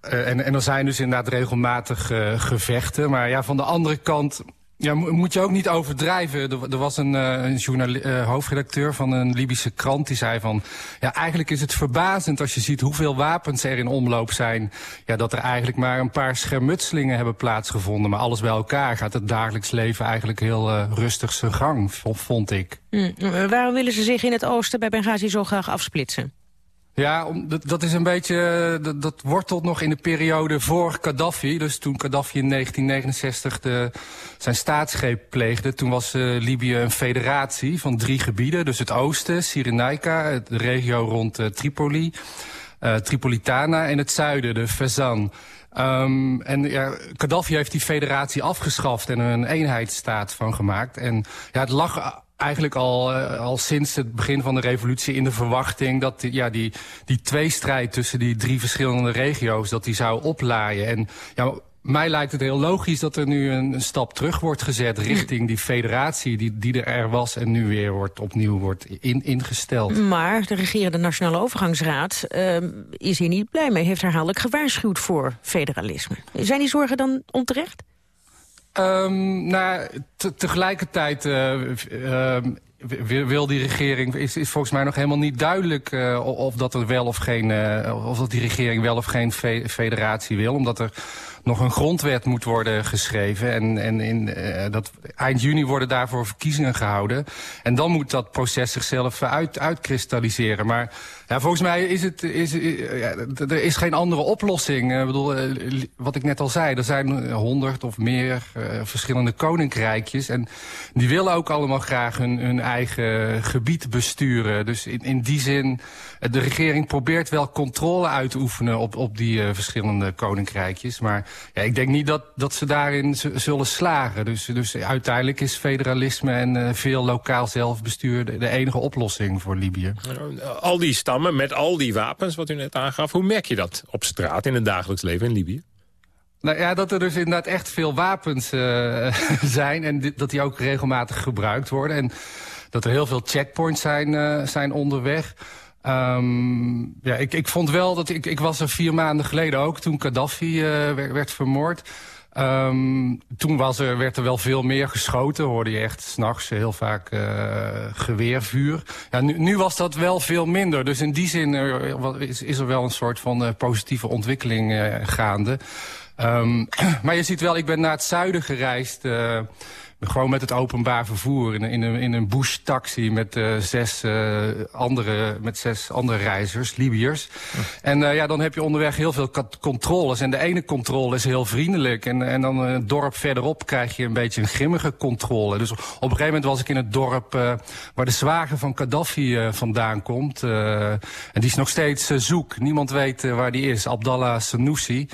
en, en er zijn dus inderdaad regelmatig gevechten. Maar ja, van de andere kant Ja, moet je ook niet overdrijven. Er, was een, uh, een uh, hoofdredacteur van een Libische krant die zei van... ja, eigenlijk is het verbazend als je ziet hoeveel wapens er in omloop zijn... Ja, dat er eigenlijk maar een paar schermutselingen hebben plaatsgevonden. Maar alles bij elkaar gaat het dagelijks leven eigenlijk heel uh, rustig zijn gang, vond ik. Mm. Waarom willen ze zich in het oosten bij Benghazi zo graag afsplitsen? Ja, dat, dat is een beetje, dat, dat, wortelt nog in de periode voor Gaddafi. Dus toen Gaddafi in 1969 de, zijn staatsgreep pleegde... toen was uh, Libië een federatie van drie gebieden. Dus het oosten, Cyrenaica, de regio rond uh, Tripoli... Tripolitana en het zuiden, de Fezzan. Um, en ja, Gaddafi heeft die federatie afgeschaft en een eenheidsstaat van gemaakt. En ja, het lag eigenlijk al, uh, al sinds het begin van de revolutie in de verwachting... dat die, ja, die, die tweestrijd tussen die drie verschillende regio's... dat die zou oplaaien. En ja, mij lijkt het heel logisch dat er nu een, stap terug wordt gezet... richting die federatie die, die er was en nu weer wordt, opnieuw wordt in, ingesteld. Maar de regerende Nationale Overgangsraad uh, is hier niet blij mee. Heeft herhaaldelijk gewaarschuwd voor federalisme. Zijn die zorgen dan onterecht? Um, nou, tegelijkertijd uh, uh, wil die regering, is, is volgens mij nog helemaal niet duidelijk uh, of dat er wel of geen, uh, of dat die regering wel of geen fe federatie wil, omdat er nog een grondwet moet worden geschreven. En, en in, uh, dat, eind juni worden daarvoor verkiezingen gehouden. En dan moet dat proces zichzelf uit, uitkristalliseren. Maar ja, volgens mij is het, is, ja, er is geen andere oplossing. Ik bedoel, wat ik net al zei, er zijn honderd of meer verschillende koninkrijkjes. En die willen ook allemaal graag hun, hun eigen gebied besturen. Dus in, in die zin, de regering probeert wel controle uit te oefenen op, op die uh, verschillende koninkrijkjes. Maar ja, ik denk niet dat, dat ze daarin zullen slagen. Dus, dus uiteindelijk is federalisme en uh, veel lokaal zelfbestuur de, de, enige oplossing voor Libië. Al die stammen met al die wapens, wat u net aangaf, hoe merk je dat op straat in het dagelijks leven in Libië? Nou ja, dat er dus inderdaad echt veel wapens uh, (laughs) zijn en dat die ook regelmatig gebruikt worden. En dat er heel veel checkpoints zijn, zijn onderweg. Um, ja, ik, ik vond wel dat ik, ik was er vier maanden geleden ook toen Gaddafi uh, werd, werd, vermoord. Um, toen was er, werd er wel veel meer geschoten. Hoorde je echt s'nachts heel vaak uh, geweervuur. Ja, nu, nu, was dat wel veel minder. Dus in die zin er, is, is, er wel een soort van uh, positieve ontwikkeling gaande. Um, (clears throat) maar je ziet wel, ik ben naar het zuiden gereisd... Gewoon met het openbaar vervoer in, in een, in een bush-taxi met, uh, zes, uh, andere, met zes andere reizigers, Libiërs. En uh, ja, dan heb je onderweg heel veel controles. En de ene controle is heel vriendelijk. En, en dan een dorp verderop krijg je een beetje een grimmige controle. Dus op een gegeven moment was ik in het dorp waar de zwager van Gaddafi vandaan komt. en die is nog steeds zoek. Niemand weet waar die is. Abdallah Sanoussi.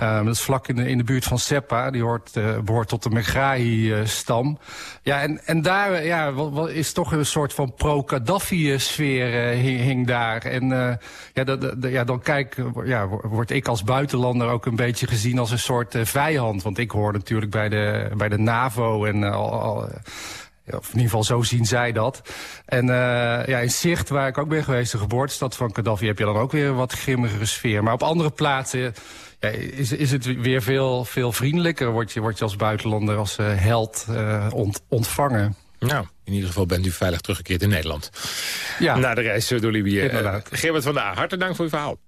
Um, dat is vlak in de, in de buurt van Seppa. Die hoort, uh, behoort tot de Megrahi-stam. ja, en, en daar ja, wat, is toch een soort van pro-Gaddafi-sfeer uh, hing, hing, daar. En ja, dat, ja, dan kijk, ja, word ik als buitenlander ook een beetje gezien als een soort vijand. Want ik hoor natuurlijk bij de, bij de NAVO en in ieder geval zo zien zij dat. En ja, in Zicht, waar ik ook ben geweest, de geboortestad van Gaddafi... heb je dan ook weer een wat grimmigere sfeer. Maar op andere plaatsen ja, is, is het weer veel, veel vriendelijker. Word je, word je als buitenlander, als uh, held uh, ont, ontvangen. Nou, in ieder geval bent u veilig teruggekeerd in Nederland. Ja. Na de reis door Libië. Inderdaad. Geert van der hartelijk dank voor uw verhaal.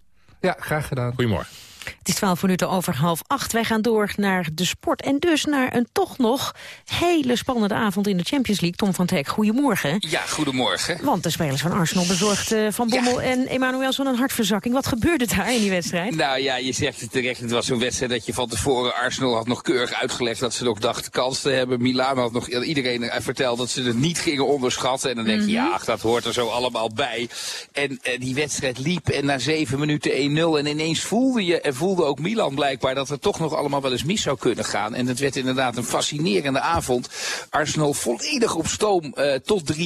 Ja, graag gedaan. Goedemorgen. Het is twaalf minuten over half acht. Wij gaan door naar de sport. En dus naar een toch nog hele spannende avond in de Champions League. Tom van Teck, goedemorgen. Ja, goedemorgen. Want de spelers van Arsenal bezorgd Van Bommel en Emmanuelson een hartverzakking. Wat gebeurde daar in die wedstrijd? Nou ja, je zegt het terecht. Het was zo'n wedstrijd dat je van tevoren... Arsenal had nog keurig uitgelegd dat ze nog dachten kans te hebben. Milaan had nog iedereen verteld dat ze het niet gingen onderschatten. En dan denk je, mm -hmm. ja, ach, dat hoort er zo allemaal bij. En uh, die wedstrijd liep en na zeven minuten 1-0. En ineens voelde je voelde ook Milan blijkbaar dat het toch nog allemaal wel eens mis zou kunnen gaan. En het werd inderdaad een fascinerende avond. Arsenal volledig op stoom uh, tot 3-0.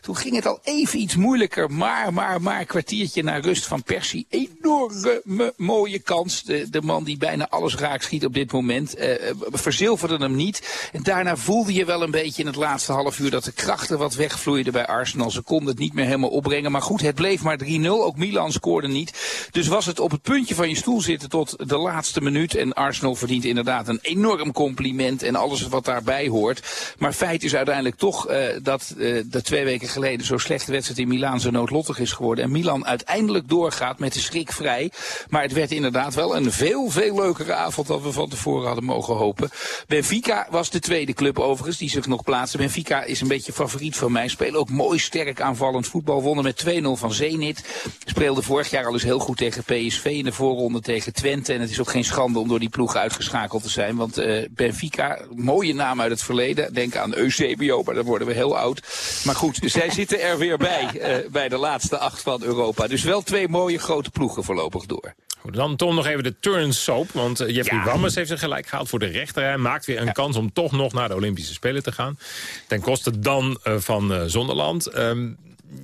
Toen ging het al even iets moeilijker. Maar, maar, maar, kwartiertje naar rust van Persie. Enorme mooie kans. De, de man die bijna alles raak schiet op dit moment. Uh, verzilverde hem niet. En daarna voelde je wel een beetje in het laatste half uur dat de krachten wat wegvloeiden bij Arsenal. Ze konden het niet meer helemaal opbrengen. Maar goed, het bleef maar 3-0. Ook Milan scoorde niet. Dus was het op het puntje van je stoel zitten tot de laatste minuut. En Arsenal verdient inderdaad een enorm compliment en alles wat daarbij hoort. Maar feit is uiteindelijk toch uh, dat uh, de twee weken geleden zo slechte wedstrijd in Milaan zo noodlottig is geworden. En Milan uiteindelijk doorgaat met de schrik vrij. Maar het werd inderdaad wel een veel, veel leukere avond dan we van tevoren hadden mogen hopen. Benfica was de tweede club overigens die zich nog plaatste. Benfica is een beetje favoriet van mij. Spelen ook mooi sterk aanvallend voetbal. Wonnen met 2-0 van Zenit. Speelde vorig jaar al eens heel goed tegen PSV in de voorronde tegen Twente. En het is ook geen schande om door die ploeg uitgeschakeld te zijn. Want uh, Benfica, mooie naam uit het verleden. Denk aan Eusebio, maar dan worden we heel oud. Maar goed, (laughs) zij zitten er weer bij. Uh, bij de laatste acht van Europa. Dus wel twee mooie grote ploegen voorlopig door. Goed, dan Tom nog even de turn soap. Want uh, Jeffrey ja. Wammers heeft zich gelijk gehaald voor de rechter. Hij maakt weer een ja. kans om toch nog naar de Olympische Spelen te gaan. Ten koste dan uh, van uh, Zonderland. Um,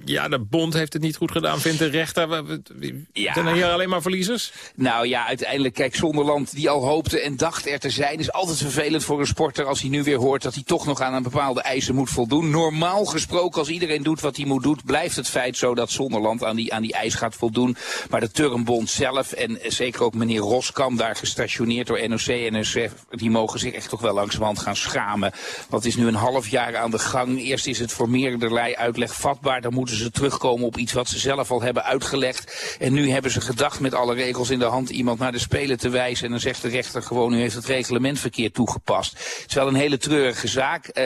ja, de bond heeft het niet goed gedaan, vindt de rechter. Ja. Zijn er hier alleen maar verliezers? Nou ja, uiteindelijk, kijk, Zonderland die al hoopte en dacht er te zijn... is altijd vervelend voor een sporter als hij nu weer hoort... dat hij toch nog aan een bepaalde eisen moet voldoen. Normaal gesproken, als iedereen doet wat hij moet doen... blijft het feit zo dat Zonderland aan die, aan die eis gaat voldoen. Maar de Turnbond zelf en zeker ook meneer Roskam... daar gestationeerd door NOC en NSF... die mogen zich echt toch wel langzamerhand gaan schamen. Het is nu een half jaar aan de gang. Eerst is het voor meerderlei uitleg vatbaar... Dan moeten ze terugkomen op iets wat ze zelf al hebben uitgelegd. En nu hebben ze gedacht met alle regels in de hand iemand naar de Spelen te wijzen. En dan zegt de rechter gewoon, u heeft het reglement verkeerd toegepast. Het is wel een hele treurige zaak. Uh,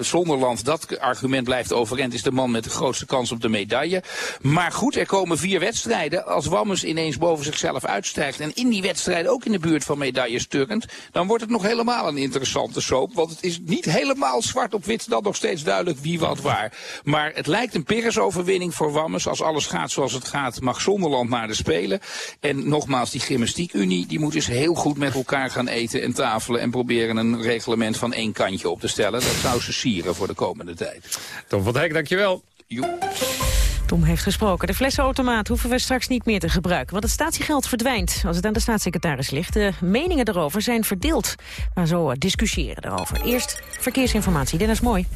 Zonderland, dat argument blijft overeind, is de man met de grootste kans op de medaille. Maar goed, er komen vier wedstrijden. Als Wammes ineens boven zichzelf uitstijgt en in die wedstrijd ook in de buurt van medailles turkend, dan wordt het nog helemaal een interessante soap. Want het is niet helemaal zwart op wit dan nog steeds duidelijk wie wat waar. Maar het lijkt een Pires-overwinning voor Wammes. Als alles gaat zoals het gaat, mag Zonderland naar de Spelen. En nogmaals, die gymnastiekunie, die moet eens heel goed met elkaar gaan eten en tafelen... en proberen een reglement van één kantje op te stellen. Dat zou ze sieren voor de komende tijd. Tom van Dijk, dankjewel. Jo. Tom heeft gesproken. De flessenautomaat hoeven we straks niet meer te gebruiken. Want het statiegeld verdwijnt als het aan de staatssecretaris ligt. De meningen erover zijn verdeeld. Maar zo discussiëren erover. Eerst verkeersinformatie. Dennis Mooi.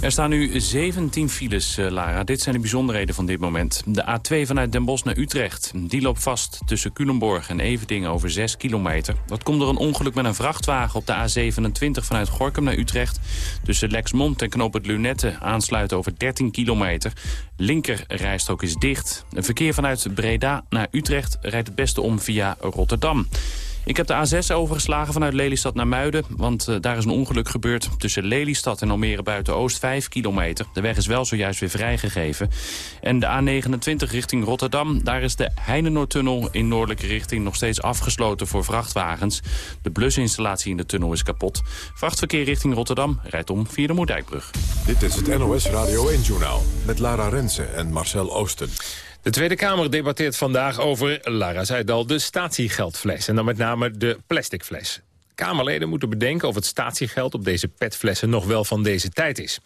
Er staan nu 17 files, uh, Lara. Dit zijn de bijzonderheden van dit moment. De A2 vanuit Den Bosch naar Utrecht. Die loopt vast tussen Culemborg en Everdingen over 6 kilometer. Dat komt door een ongeluk met een vrachtwagen op de A27 vanuit Gorkum naar Utrecht. Tussen Lexmond en Knoop het Lunette aansluiten over 13 kilometer. Linker rijstrook is dicht. Een verkeer vanuit Breda naar Utrecht rijdt het beste om via Rotterdam. Ik heb de A6 overgeslagen vanuit Lelystad naar Muiden. Want uh, daar is een ongeluk gebeurd tussen Lelystad en Almere Buiten-Oost. 5 kilometer. De weg is wel zojuist weer vrijgegeven. En de A29 richting Rotterdam. Daar is de Heinenoordtunnel in noordelijke richting nog steeds afgesloten voor vrachtwagens. De blusinstallatie in de tunnel is kapot. Vrachtverkeer richting Rotterdam rijdt om via de Moerdijkbrug. Dit is het NOS Radio 1-journaal met Lara Rensen en Marcel Oosten. De Tweede Kamer debatteert vandaag over, Lara zei het al, de statiegeldfles. En dan met name de plastic fles. Kamerleden moeten bedenken of het statiegeld op deze petflessen nog wel van deze tijd is.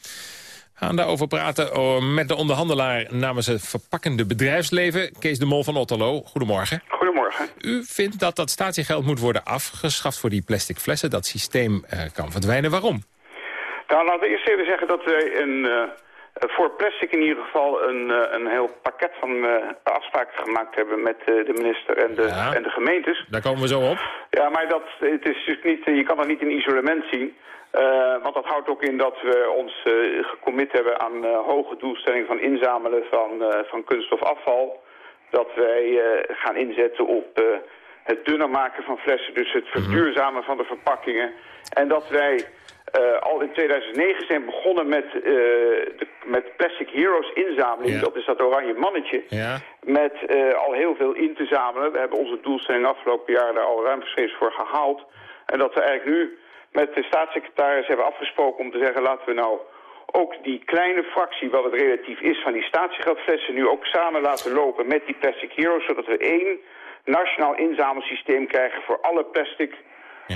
We gaan daarover praten oh, met de onderhandelaar namens het verpakkende bedrijfsleven, Kees de Mol van Otterlo. Goedemorgen. Goedemorgen. U vindt dat dat statiegeld moet worden afgeschaft voor die plastic flessen. Dat systeem uh, kan verdwijnen. Waarom? Nou, laten we eerst even zeggen dat wij een... Uh voor plastic in ieder geval een, eh, een heel pakket van uh, afspraken gemaakt hebben met uh, de minister en de, ja, en de gemeentes. Daar komen we zo op. Ja, maar dat, het is dus niet, je kan dat niet in isolement zien. Uh, want dat houdt ook in dat we ons gecommit hebben aan hoge doelstellingen van inzamelen van, van kunststofafval. Dat wij gaan inzetten op het dunner maken van flessen, dus het verduurzamen van de verpakkingen. En dat wij uh, al in 2009 zijn begonnen met, uh, de, met Plastic Heroes inzameling. Ja. Dat is dat oranje mannetje. Ja. Met uh, al heel veel in te zamelen. We hebben onze doelstelling afgelopen jaar daar al ruimschoots voor gehaald. En dat we eigenlijk nu met de staatssecretaris hebben afgesproken om te zeggen... laten we nou ook die kleine fractie, wat het relatief is van die statiegeldflessen... nu ook samen laten lopen met die Plastic Heroes... zodat we één nationaal inzamelsysteem krijgen voor alle plastic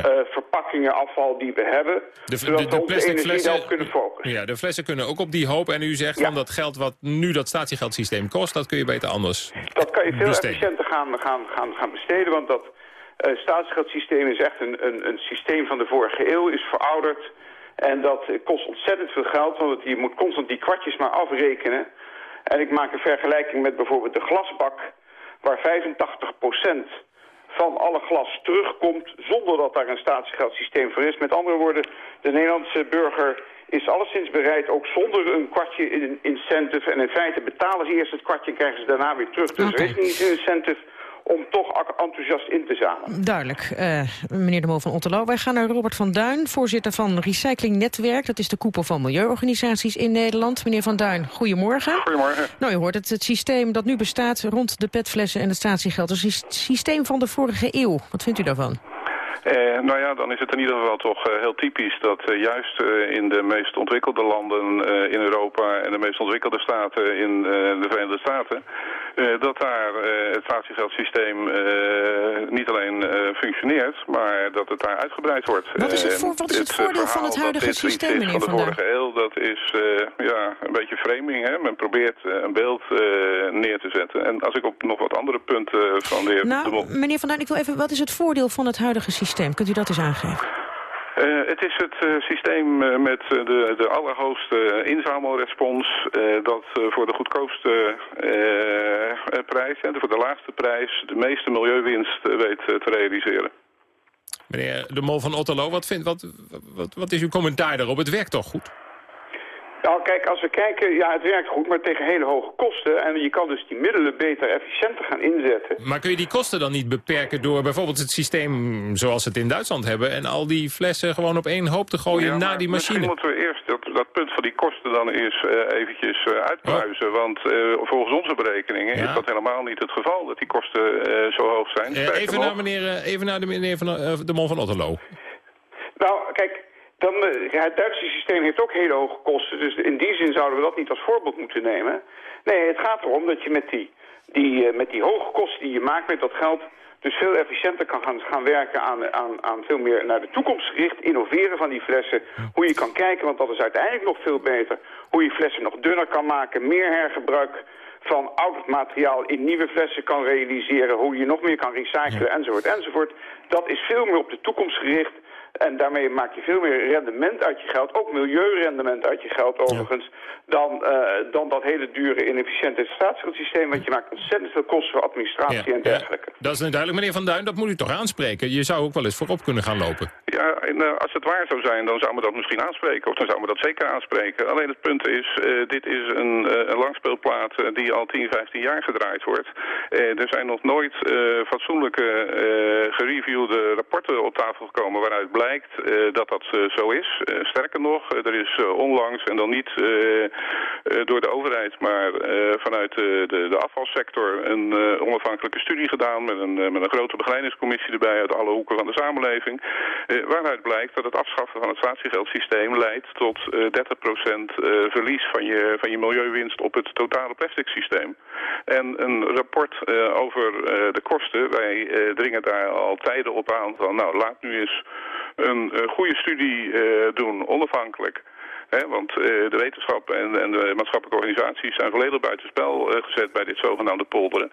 ja. uh, verpakkingen, afval die we hebben. De, zodat de, plastic flessen, kunnen focussen. Ja, de flessen kunnen ook op die hoop. En u zegt van dat geld wat nu dat statiegeldsysteem kost... dat kun je beter anders Dat kan je veel besteden. efficiënter gaan, gaan, gaan, gaan besteden, want dat uh, staatsgeldsysteem is echt een, een, een systeem van de vorige eeuw, is verouderd. En dat kost ontzettend veel geld, want je moet constant die kwartjes maar afrekenen. En ik maak een vergelijking met bijvoorbeeld de glasbak, waar 85% van alle glas terugkomt zonder dat daar een statiegeldsysteem voor is. Met andere woorden, de Nederlandse burger is alleszins bereid, ook zonder een kwartje in incentive... en in feite betalen ze eerst het kwartje en krijgen ze daarna weer terug. Dus er is niet een incentive om toch enthousiast in te zamelen. Duidelijk, uh, meneer de Mol van Otterlo. Wij gaan naar Robert van Duin, voorzitter van Recycling Netwerk. Dat is de koepel van milieuorganisaties in Nederland. Meneer van Duin, goedemorgen. Goedemorgen. Nou, je hoort het, het systeem dat nu bestaat rond de petflessen en het statiegeld... is het systeem van de vorige eeuw. Wat vindt u daarvan? Eh, nou ja, dan is het in ieder geval toch uh, heel typisch dat uh, juist in de meest ontwikkelde landen in Europa en de meest ontwikkelde staten in de Verenigde Staten, dat daar het statiegeldsysteem niet alleen functioneert, maar dat het daar uitgebreid wordt. Wat is het, voor, wat is het, het voordeel van het huidige systeem, meneer Van de vorige eeuw, dat is ja, een beetje framing. Hè? Men probeert een beeld neer te zetten. En als ik op nog wat andere punten van de heer Nou, de meneer Van Duin, ik wil even, wat is het voordeel van het huidige systeem? Kunt u dat eens aangeven? Uh, het is het uh, systeem uh, met de, de allerhoogste inzamelrespons dat voor de goedkoopste prijs en voor de laagste prijs de meeste milieuwinst weet te realiseren. Meneer De Mol van Otterlo, wat, vindt, wat, wat, wat is uw commentaar daarop? Het werkt toch goed? Nou, kijk, als we kijken, ja, het werkt goed, maar tegen hele hoge kosten. En je kan dus die middelen beter efficiënter gaan inzetten. Maar kun je die kosten dan niet beperken door bijvoorbeeld het systeem zoals ze het in Duitsland hebben... en al die flessen gewoon op één hoop te gooien ja, na die machine? Misschien moeten we eerst dat, dat punt van die kosten dan eens uh, eventjes uh, uitpluizen. Oh. Want uh, volgens onze berekeningen ja. is dat helemaal niet het geval, dat die kosten zo hoog zijn. even, naar meneer, even naar de meneer van de Mon van Otterlo. Nou, kijk, dan, het Duitse systeem heeft ook hele hoge kosten. Dus in die zin zouden we dat niet als voorbeeld moeten nemen. Nee, het gaat erom dat je met die, die, met die hoge kosten die je maakt met dat geld... dus veel efficiënter kan gaan, gaan werken aan, aan, aan veel meer naar de toekomst gericht... innoveren van die flessen. Hoe je kan kijken, want dat is uiteindelijk nog veel beter... hoe je flessen nog dunner kan maken, meer hergebruik van oud materiaal in nieuwe flessen kan realiseren... hoe je nog meer kan recyclen, enzovoort, enzovoort. Dat is veel meer op de toekomst gericht... En daarmee maak je veel meer rendement uit je geld, ook milieurendement uit je geld overigens, dan, uh, dan dat hele dure inefficiënte staatsgeldsysteem, want je maakt ontzettend veel kosten voor administratie ja, en dergelijke. Ja. Dat is duidelijk, meneer Van Duin, dat moet u toch aanspreken? Je zou ook wel eens voorop kunnen gaan lopen. Ja, en, uh, als het waar zou zijn, dan zou men dat misschien aanspreken, of dan zou men dat zeker aanspreken. Alleen het punt is, uh, dit is een, een langspeelplaat die al 10, 15 jaar gedraaid wordt. er zijn nog nooit fatsoenlijke gereviewde rapporten op tafel gekomen waaruit blijkt blijkt uh, dat dat uh, zo is. Uh, sterker nog, er is onlangs, en dan niet door de overheid, maar vanuit de, de, de, afvalsector een onafhankelijke studie gedaan met een, met een grote begeleidingscommissie erbij uit alle hoeken van de samenleving. waaruit blijkt dat het afschaffen van het statiegeldsysteem leidt tot 30% verlies van je, van je milieuwinst op het totale plastic systeem. En een rapport over de kosten, wij dringen daar al tijden op aan van nou laat nu eens een uh, goede studie uh, doen, onafhankelijk. Want uh, de wetenschap en, en, de maatschappelijke organisaties zijn volledig buitenspel uh, gezet bij dit zogenaamde polderen.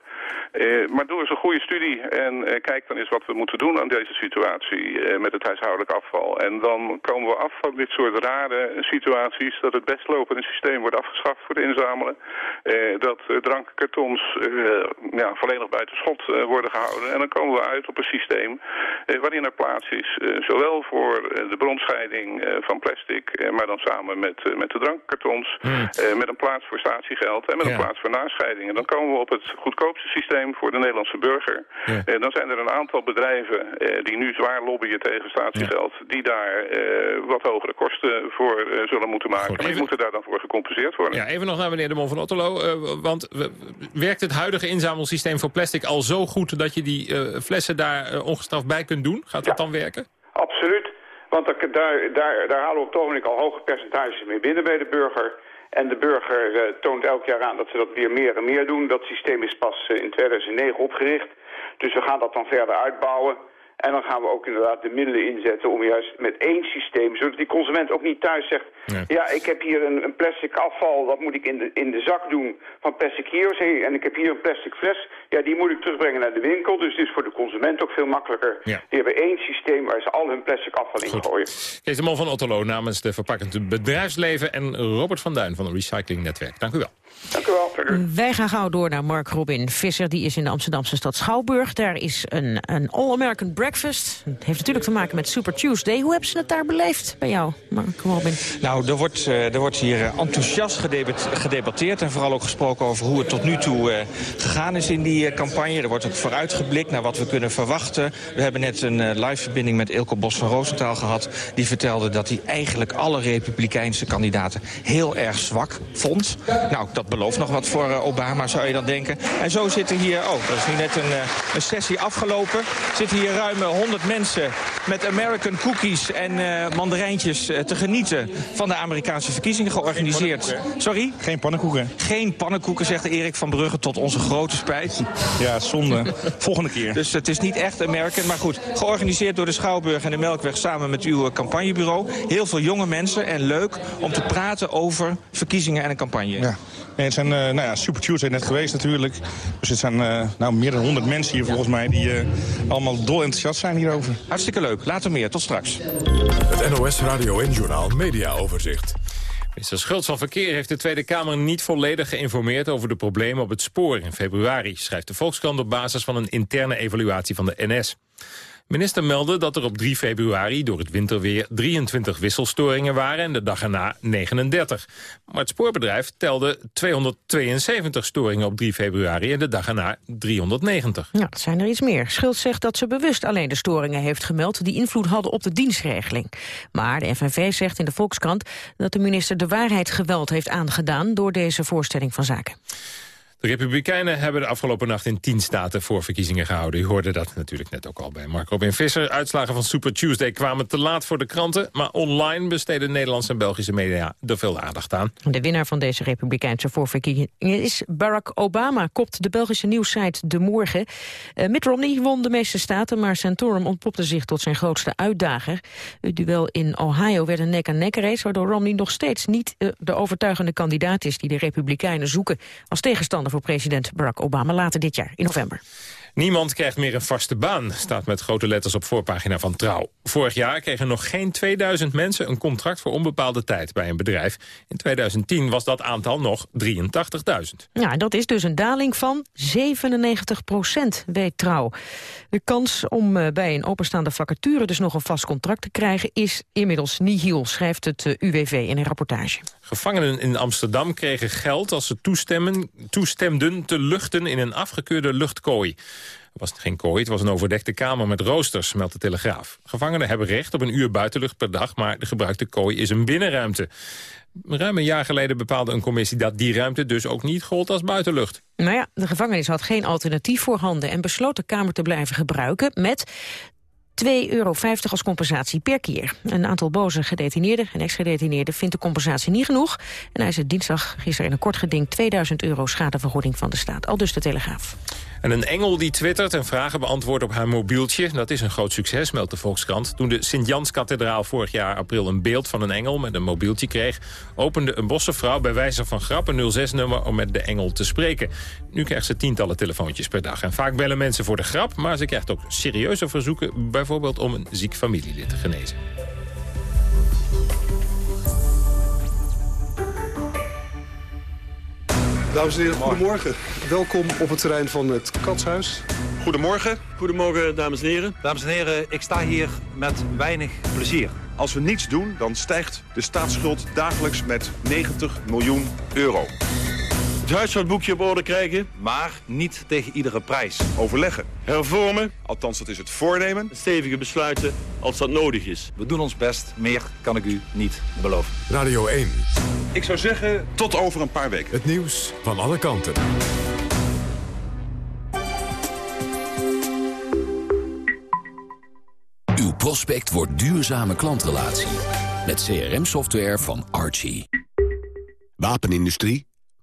Uh, maar doe eens een goede studie en kijk dan eens wat we moeten doen aan deze situatie met het huishoudelijk afval. En dan komen we af van dit soort rare situaties dat het best lopende systeem wordt afgeschaft voor het inzamelen. dat drankkartons ja, volledig buiten schot worden gehouden. En dan komen we uit op een systeem waarin er plaats is, zowel voor de bronscheiding van plastic, maar dan samen met, uh, met de drankkartons, hmm. uh, met een plaats voor statiegeld en met ja. een plaats voor nascheidingen. Dan komen we op het goedkoopste systeem voor de Nederlandse burger. Ja. Uh, dan zijn er een aantal bedrijven die nu zwaar lobbyen tegen statiegeld, ja. die daar wat hogere kosten voor zullen moeten maken. Goed, even... Maar die moeten daar dan voor gecompenseerd worden. Ja, even nog naar meneer de Mon van Otterlo. want werkt het huidige inzamelsysteem voor plastic al zo goed dat je die flessen daar ongestraft bij kunt doen? Gaat dat dan werken? Absoluut. Want daar, daar, daar halen we op het ogenblik al hoge percentages mee binnen bij de burger. En de burger uh, toont elk jaar aan dat ze dat weer meer en meer doen. Dat systeem is pas uh, in 2009 opgericht. Dus we gaan dat dan verder uitbouwen. En dan gaan we ook inderdaad de middelen inzetten om juist met één systeem... zodat die consument ook niet thuis zegt... Nee. ja, ik heb hier een, een, plastic afval, dat moet ik in de, in de zak doen van plastic kilo's... en ik heb hier een plastic fles, ja, die moet ik terugbrengen naar de winkel. Dus het is voor de consument ook veel makkelijker. Ja. Die hebben één systeem waar ze al hun plastic afval in gooien. Kees de Man van Otterlo namens de verpakkende bedrijfsleven... en Robert van Duin van het Recycling Netwerk. Dank u wel. Dank u wel. Wij gaan gauw door naar Mark Robin Visser. Die is in de Amsterdamse stad Schouwburg. Daar is een, een All-American Breakfast. Het heeft natuurlijk te maken met Super Tuesday. Hoe hebben ze het daar beleefd bij jou, Mark Robin? Nou, er wordt, eh, er wordt hier eh, enthousiast gedebatteerd... en vooral ook gesproken over hoe het tot nu toe uh, gegaan is in die campagne. Er wordt ook vooruitgeblikt naar wat we kunnen verwachten. We hebben net een live-verbinding met Ilko Bos van Roosentaal gehad. Die vertelde dat hij eigenlijk alle republikeinse kandidaten heel erg zwak vond. Nou, dat belooft nog wat voor Obama, zou je dan denken. En zo zitten hier... Oh, er is nu net een, een sessie afgelopen. Zitten hier ruim 100 mensen met American cookies en mandarijntjes te genieten van de Amerikaanse verkiezingen georganiseerd. Sorry? Geen pannenkoeken. Geen pannenkoeken, zegt Erik van Brugge, tot onze grote spijt. Ja, zonde. (laughs) Volgende keer. Dus het is niet echt American, maar goed. Georganiseerd door de Schouwburg en de Melkweg samen met uw campagnebureau. Heel veel jonge mensen en leuk om te praten over verkiezingen en een campagne. Ja. Nee, het zijn uh, nou ja, Super Tuesday net geweest natuurlijk. Dus het zijn uh, nou, meer dan 100 mensen hier volgens mij die uh, allemaal dol enthousiast zijn hierover. Hartstikke leuk. Later meer. Tot straks. Het NOS Radio en Journaal Media Overzicht. Minister Schultz van Verkeer heeft de Tweede Kamer niet volledig geïnformeerd over de problemen op het spoor in februari, schrijft de Volkskrant op basis van een interne evaluatie van de NS. Minister meldde dat er op 3 februari door het winterweer 23 wisselstoringen waren en de dag erna 39. Maar het spoorbedrijf telde 272 storingen op 3 februari en de dag erna 390. Ja, dat zijn er iets meer. Schuld zegt dat ze bewust alleen de storingen heeft gemeld die invloed hadden op de dienstregeling. Maar de FNV zegt in de Volkskrant dat de minister de waarheid geweld heeft aangedaan door deze voorstelling van zaken. De Republikeinen hebben de afgelopen nacht in tien staten voorverkiezingen gehouden. U hoorde dat natuurlijk net ook al bij Mark Robin Visser. Uitslagen van Super Tuesday kwamen te laat voor de kranten... maar online besteden Nederlandse en Belgische media er veel aandacht aan. De winnaar van deze Republikeinse voorverkiezingen is Barack Obama... kopt de Belgische nieuwssite De Morgen. Uh, Mitt Romney won de meeste staten, maar Santorum ontpopte zich tot zijn grootste uitdager. Het duel in Ohio werd een nek-aan-nek race... waardoor Romney nog steeds niet uh, de overtuigende kandidaat is... die de Republikeinen zoeken als tegenstander voor president Barack Obama later dit jaar, in november. Niemand krijgt meer een vaste baan, staat met grote letters op voorpagina van Trouw. Vorig jaar kregen nog geen 2000 mensen een contract voor onbepaalde tijd bij een bedrijf. In 2010 was dat aantal nog 83.000. Ja, dat is dus een daling van 97 procent, weet Trouw. De kans om eh, bij een openstaande vacature dus nog een vast contract te krijgen... is inmiddels nihil, schrijft het eh, UWV in een rapportage. Gevangenen in Amsterdam kregen geld als ze toestemmen, toestemden te luchten in een afgekeurde luchtkooi. Was geen kooi, het was een overdekte kamer met roosters, meldt de Telegraaf. Gevangenen hebben recht op een uur buitenlucht per dag, maar de gebruikte kooi is een binnenruimte. Ruim een jaar geleden bepaalde een commissie dat die ruimte dus ook niet gold als buitenlucht. Nou ja, de gevangenis had geen alternatief voorhanden en besloot de kamer te blijven gebruiken met 2,50 euro als compensatie per keer. Een aantal boze gedetineerden en ex-gedetineerden vindt de compensatie niet genoeg. En hij is dinsdag gisteren in een kort geding 2000 euro schadevergoeding van de staat. Al dus de Telegraaf. En een engel die twittert en vragen beantwoordt op haar mobieltje. Dat is een groot succes, meldt de Volkskrant. Toen de Sint-Jans-kathedraal vorig jaar april een beeld van een engel met een mobieltje kreeg... opende een vrouw bij wijze van grap een 06-nummer om met de engel te spreken. Nu krijgt ze tientallen telefoontjes per dag. En vaak bellen mensen voor de grap, maar ze krijgt ook serieuze verzoeken... bijvoorbeeld om een ziek familielid te genezen. Dames en heren, goedemorgen. Welkom op het terrein van het Katshuis. Goedemorgen. Goedemorgen, dames en heren. Dames en heren, ik sta hier met weinig plezier. Als we niets doen, dan stijgt de staatsschuld dagelijks met 90 miljoen euro. Het huishoudboekje op orde krijgen, maar niet tegen iedere prijs. Overleggen. Hervormen, althans dat is het voornemen. Stevige besluiten als dat nodig is. We doen ons best, meer kan ik u niet beloven. Radio 1. Ik zou zeggen, tot over een paar weken. Het nieuws van alle kanten. Uw prospect wordt duurzame klantrelatie. Met CRM-software van Archie. Wapenindustrie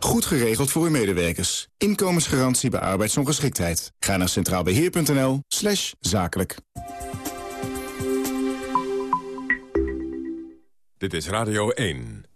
Goed geregeld voor uw medewerkers. Inkomensgarantie bij arbeidsongeschiktheid. Ga naar centraalbeheer.nl slash zakelijk. Dit is Radio 1.